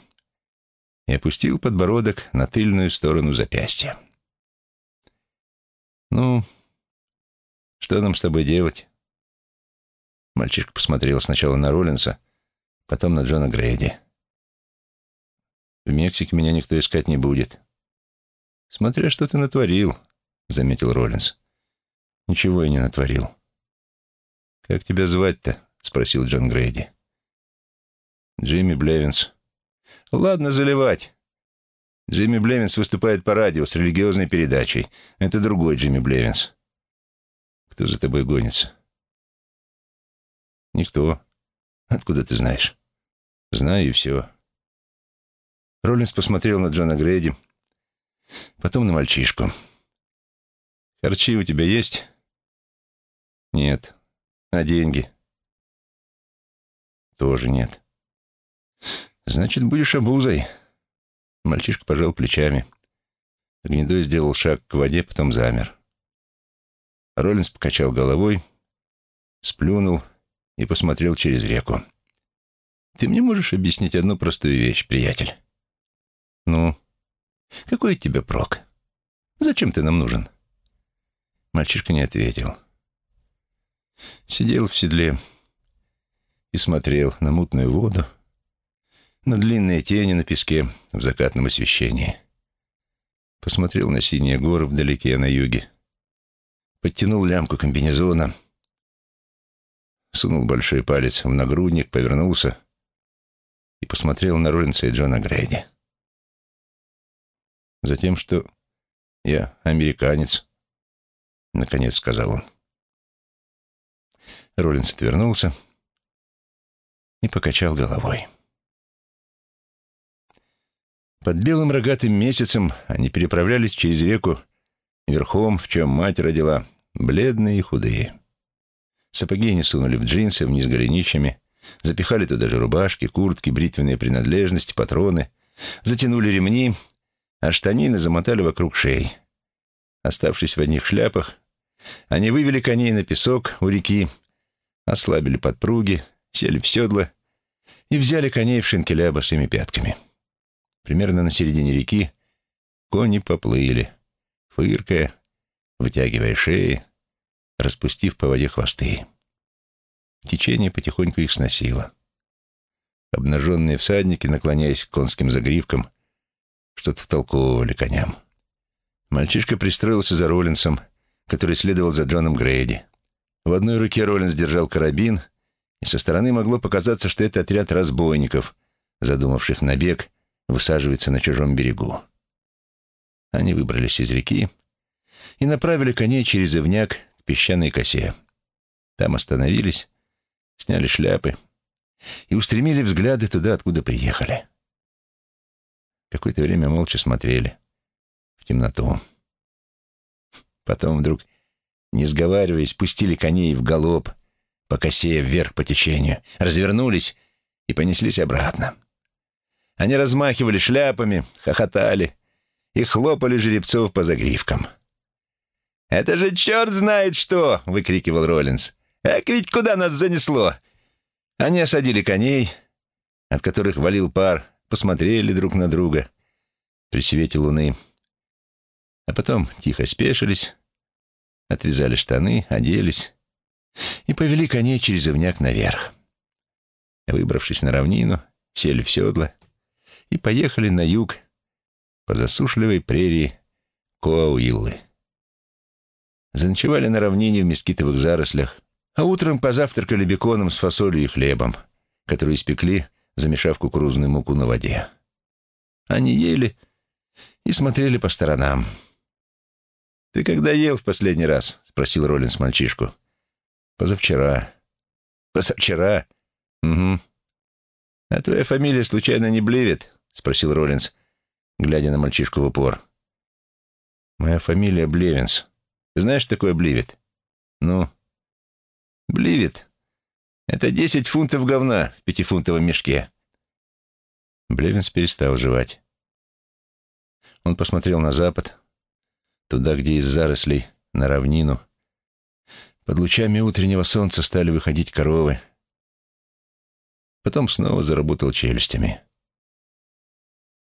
и опустил подбородок на тыльную сторону запястья. «Ну, что нам с тобой делать?» Мальчишка посмотрел сначала на Роллинса, потом на Джона Грейди. «В Мексике меня никто искать не будет». «Смотря что ты натворил», — заметил Роллинс. «Ничего я не натворил». «Как тебя звать-то?» — спросил Джон Грейди. «Джимми Блевинс». «Ладно, заливать. Джимми Блевинс выступает по радио с религиозной передачей. Это другой Джимми Блевинс. Кто за тобой гонится? Никто. Откуда ты знаешь? Знаю и все. Роллинс посмотрел на Джона Грейди, потом на мальчишку. Харчи у тебя есть? Нет. А деньги? Тоже нет. Значит, будешь обузой. Мальчишка пожал плечами. Гнедой сделал шаг к воде, потом замер. Роллинс покачал головой, сплюнул и посмотрел через реку. «Ты мне можешь объяснить одну простую вещь, приятель?» «Ну, какой от тебя прок? Зачем ты нам нужен?» Мальчишка не ответил. Сидел в седле и смотрел на мутную воду, на длинные тени на песке в закатном освещении. Посмотрел на синие горы вдалеке на юге. Подтянул лямку комбинезона. Сунул большой палец в нагрудник, повернулся и посмотрел на Роллинса и Джона Грейди. Затем, что я американец, наконец сказал он. Роллинс отвернулся и покачал головой. Под белым рогатым месяцем они переправлялись через реку верхом, в чем мать родила, бледные и худые. Сапоги они сунули в джинсы вниз голенищами, запихали туда же рубашки, куртки, бритвенные принадлежности, патроны, затянули ремни, а штанины замотали вокруг шеи. Оставшись в одних шляпах, они вывели коней на песок у реки, ослабили подпруги, сели в седла и взяли коней в шинкеля босыми пятками. Примерно на середине реки кони поплыли, фыркая, вытягивая шеи, распустив по воде хвосты. Течение потихоньку их сносило. Обнаженные всадники, наклоняясь к конским загривкам, что-то втолковывали коням. Мальчишка пристроился за Роллинсом, который следовал за Джоном Грейди. В одной руке Роллинс держал карабин, и со стороны могло показаться, что это отряд разбойников, задумавших набег высаживается на чужом берегу. Они выбрались из реки и направили коней через ивняк к песчаной косе. Там остановились, сняли шляпы, и устремили взгляды туда, откуда приехали. Какое-то время молча смотрели в темноту. Потом вдруг, не сговариваясь, пустили коней в галоп, по вверх по течению, развернулись и понеслись обратно. Они размахивали шляпами, хохотали и хлопали жеребцов по загривкам. «Это же черт знает что!» — выкрикивал Роллинс. «Эк, ведь куда нас занесло?» Они осадили коней, от которых валил пар, посмотрели друг на друга при свете луны, а потом тихо спешились, отвязали штаны, оделись и повели коней через ивняк наверх. Выбравшись на равнину, сели в седло и поехали на юг по засушливой прерии Коауиллы. Заночевали на равнине в мескитовых зарослях, а утром позавтракали беконом с фасолью и хлебом, который испекли, замешав кукурузную муку на воде. Они ели и смотрели по сторонам. «Ты когда ел в последний раз?» — спросил Роллинс мальчишку. «Позавчера». «Позавчера?» «Угу». «А твоя фамилия случайно не Бливет?» — спросил Роллинс, глядя на мальчишку в упор. «Моя фамилия Блевинс. Знаешь, такое Бливет?» «Ну?» «Бливет. Это десять фунтов говна в пятифунтовом мешке». Блевинс перестал жевать. Он посмотрел на запад, туда, где из зарослей, на равнину. Под лучами утреннего солнца стали выходить коровы. Потом снова заработал челюстями.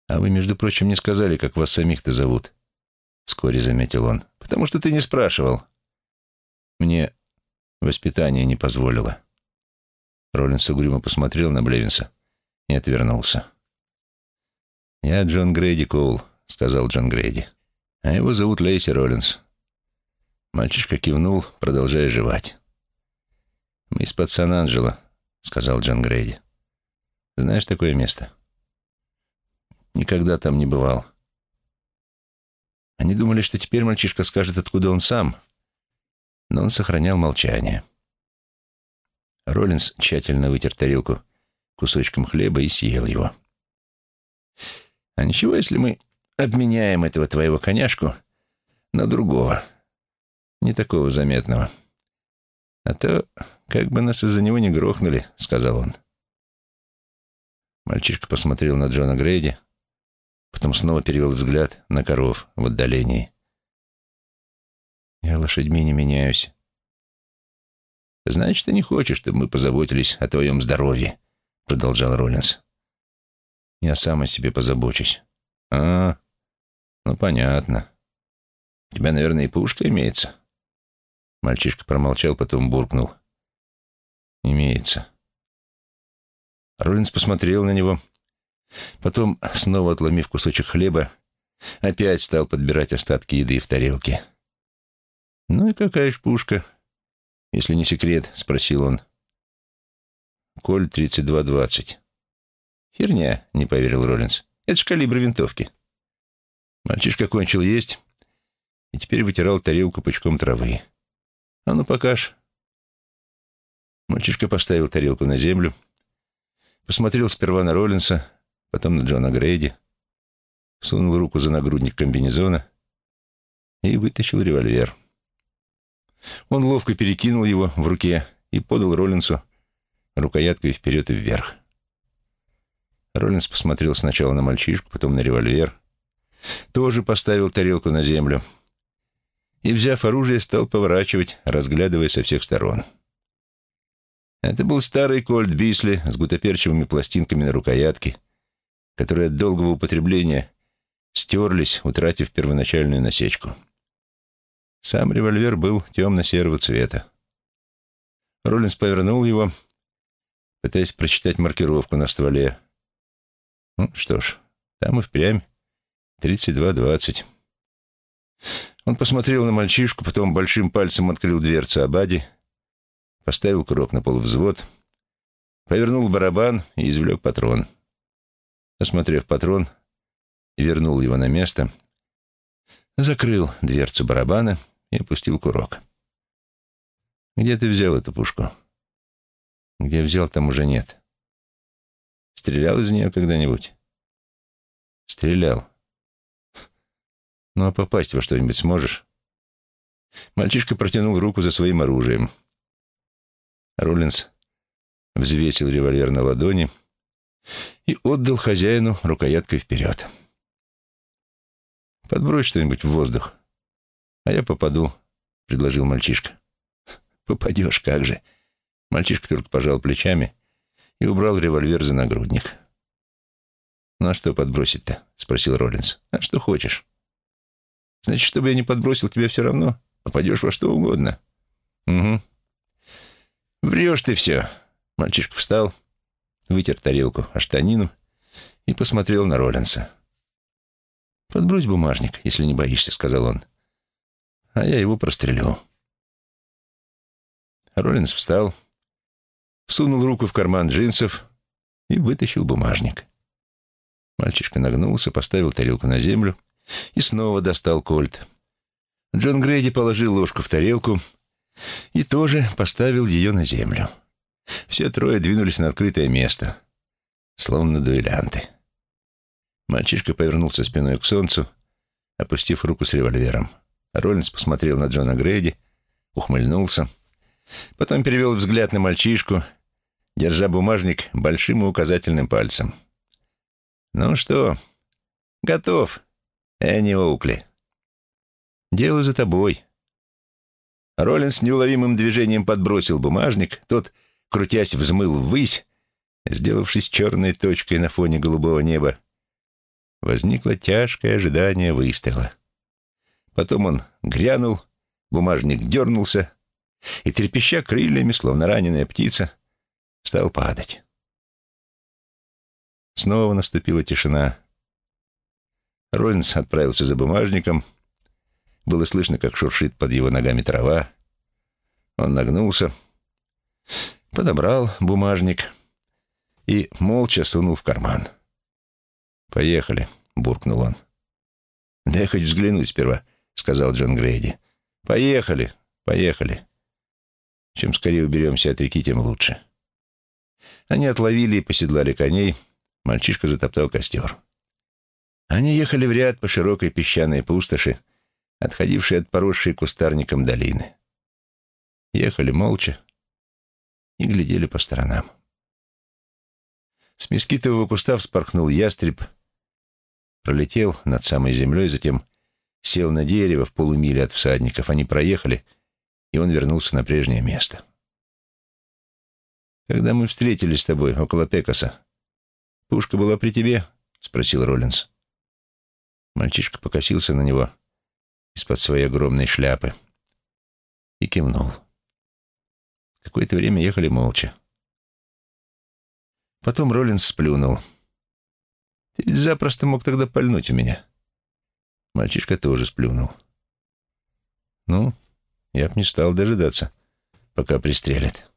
«А вы, между прочим, не сказали, как вас самих-то зовут», — вскоре заметил он. «Потому что ты не спрашивал. Мне воспитание не позволило». Роллинс угрюмо посмотрел на Блевинса и отвернулся. «Я Джон Грейди Коул», — сказал Джон Грейди. «А его зовут Лейси Роллинс». Мальчишка кивнул, продолжая жевать. «Мы из-под Сан-Анджело», — сказал Джон Грейди. «Знаешь такое место?» Никогда там не бывал. Они думали, что теперь мальчишка скажет, откуда он сам, но он сохранял молчание. Роллинс тщательно вытер тарелку кусочком хлеба и съел его. «А ничего, если мы обменяем этого твоего коняшку на другого, не такого заметного? А то как бы нас из-за него не грохнули», — сказал он. Мальчишка посмотрел на Джона Грейди, Потом снова перевел взгляд на коров в отдалении. «Я лошадьми не меняюсь». «Значит, ты не хочешь, чтобы мы позаботились о твоем здоровье», — продолжал Роллинс. «Я сам о себе позабочусь». «А, ну понятно. У тебя, наверное, и пушка имеется». Мальчишка промолчал, потом буркнул. «Имеется». Роллинс посмотрел на него Потом, снова отломив кусочек хлеба, опять стал подбирать остатки еды в тарелке. «Ну и какая ж пушка?» «Если не секрет», — спросил он. «Коль 32-20». «Херня», — не поверил Роллинс. «Это ж калибр винтовки». Мальчишка кончил есть и теперь вытирал тарелку пучком травы. «А ну, покаж». Мальчишка поставил тарелку на землю, посмотрел сперва на Роллинса, потом на Джона Грейди, сунул руку за нагрудник комбинезона и вытащил револьвер. Он ловко перекинул его в руке и подал Роллинсу рукояткой вперед и вверх. Роллинс посмотрел сначала на мальчишку, потом на револьвер, тоже поставил тарелку на землю и, взяв оружие, стал поворачивать, разглядывая со всех сторон. Это был старый кольт Бисли с гутоперчивыми пластинками на рукоятке — которые от долгого употребления стерлись, утратив первоначальную насечку. Сам револьвер был темно-серого цвета. Роллинс повернул его, пытаясь прочитать маркировку на стволе. Ну, что ж, там и впрямь 32-20. Он посмотрел на мальчишку, потом большим пальцем открыл дверцу Абади, поставил курок на полвзвод, повернул барабан и извлек патрон. Осмотрев патрон, вернул его на место, закрыл дверцу барабана и опустил курок. «Где ты взял эту пушку?» «Где взял, там уже нет. Стрелял из нее когда-нибудь? Стрелял. Ну а попасть во что-нибудь сможешь? Мальчишка протянул руку за своим оружием. Роллинс взвесил револьвер на ладони и отдал хозяину рукояткой вперед. «Подбрось что-нибудь в воздух, а я попаду», — предложил мальчишка. «Попадешь, как же». Мальчишка только пожал плечами и убрал револьвер за нагрудник. «Ну а что подбросить-то?» — спросил Роллинс. «А что хочешь?» «Значит, чтобы я не подбросил тебя все равно, попадешь во что угодно». «Угу». «Врешь ты все». Мальчишка встал, вытер тарелку о штанину и посмотрел на Роллинса. «Подбрось бумажник, если не боишься», — сказал он. «А я его прострелю». Роллинс встал, сунул руку в карман джинсов и вытащил бумажник. Мальчишка нагнулся, поставил тарелку на землю и снова достал кольт. Джон Грейди положил ложку в тарелку и тоже поставил ее на землю. Все трое двинулись на открытое место, словно дуэлянты. Мальчишка повернулся спиной к солнцу, опустив руку с револьвером. Роллинс посмотрел на Джона Грейди, ухмыльнулся, потом перевел взгляд на мальчишку, держа бумажник большим и указательным пальцем. «Ну что, готов, Энни Оукли?» «Дело за тобой». Роллинс неуловимым движением подбросил бумажник, тот, крутясь, взмыл ввысь, сделавшись черной точкой на фоне голубого неба, возникло тяжкое ожидание выстрела. Потом он грянул, бумажник дернулся и, трепеща крыльями, словно раненая птица, стал падать. Снова наступила тишина. Роллинс отправился за бумажником. Было слышно, как шуршит под его ногами трава. Он нагнулся, подобрал бумажник и молча сунул в карман. «Поехали», — буркнул он. «Дай хоть взглянуть сперва», — сказал Джон Грейди. «Поехали, поехали. Чем скорее уберемся от реки, тем лучше». Они отловили и поседлали коней. Мальчишка затоптал костер. Они ехали в ряд по широкой песчаной пустоши, отходившей от поросшей кустарником долины. Ехали молча и глядели по сторонам. С мескитового куста вспорхнул ястреб — пролетел над самой землей, затем сел на дерево в полумиле от всадников. Они проехали, и он вернулся на прежнее место. «Когда мы встретились с тобой около Пекаса, пушка была при тебе?» — спросил Роллинс. Мальчишка покосился на него из-под своей огромной шляпы и кивнул. Какое-то время ехали молча. Потом Роллинс сплюнул — ты ведь запросто мог тогда пальнуть у меня. Мальчишка тоже сплюнул. Ну, я б не стал дожидаться, пока пристрелят.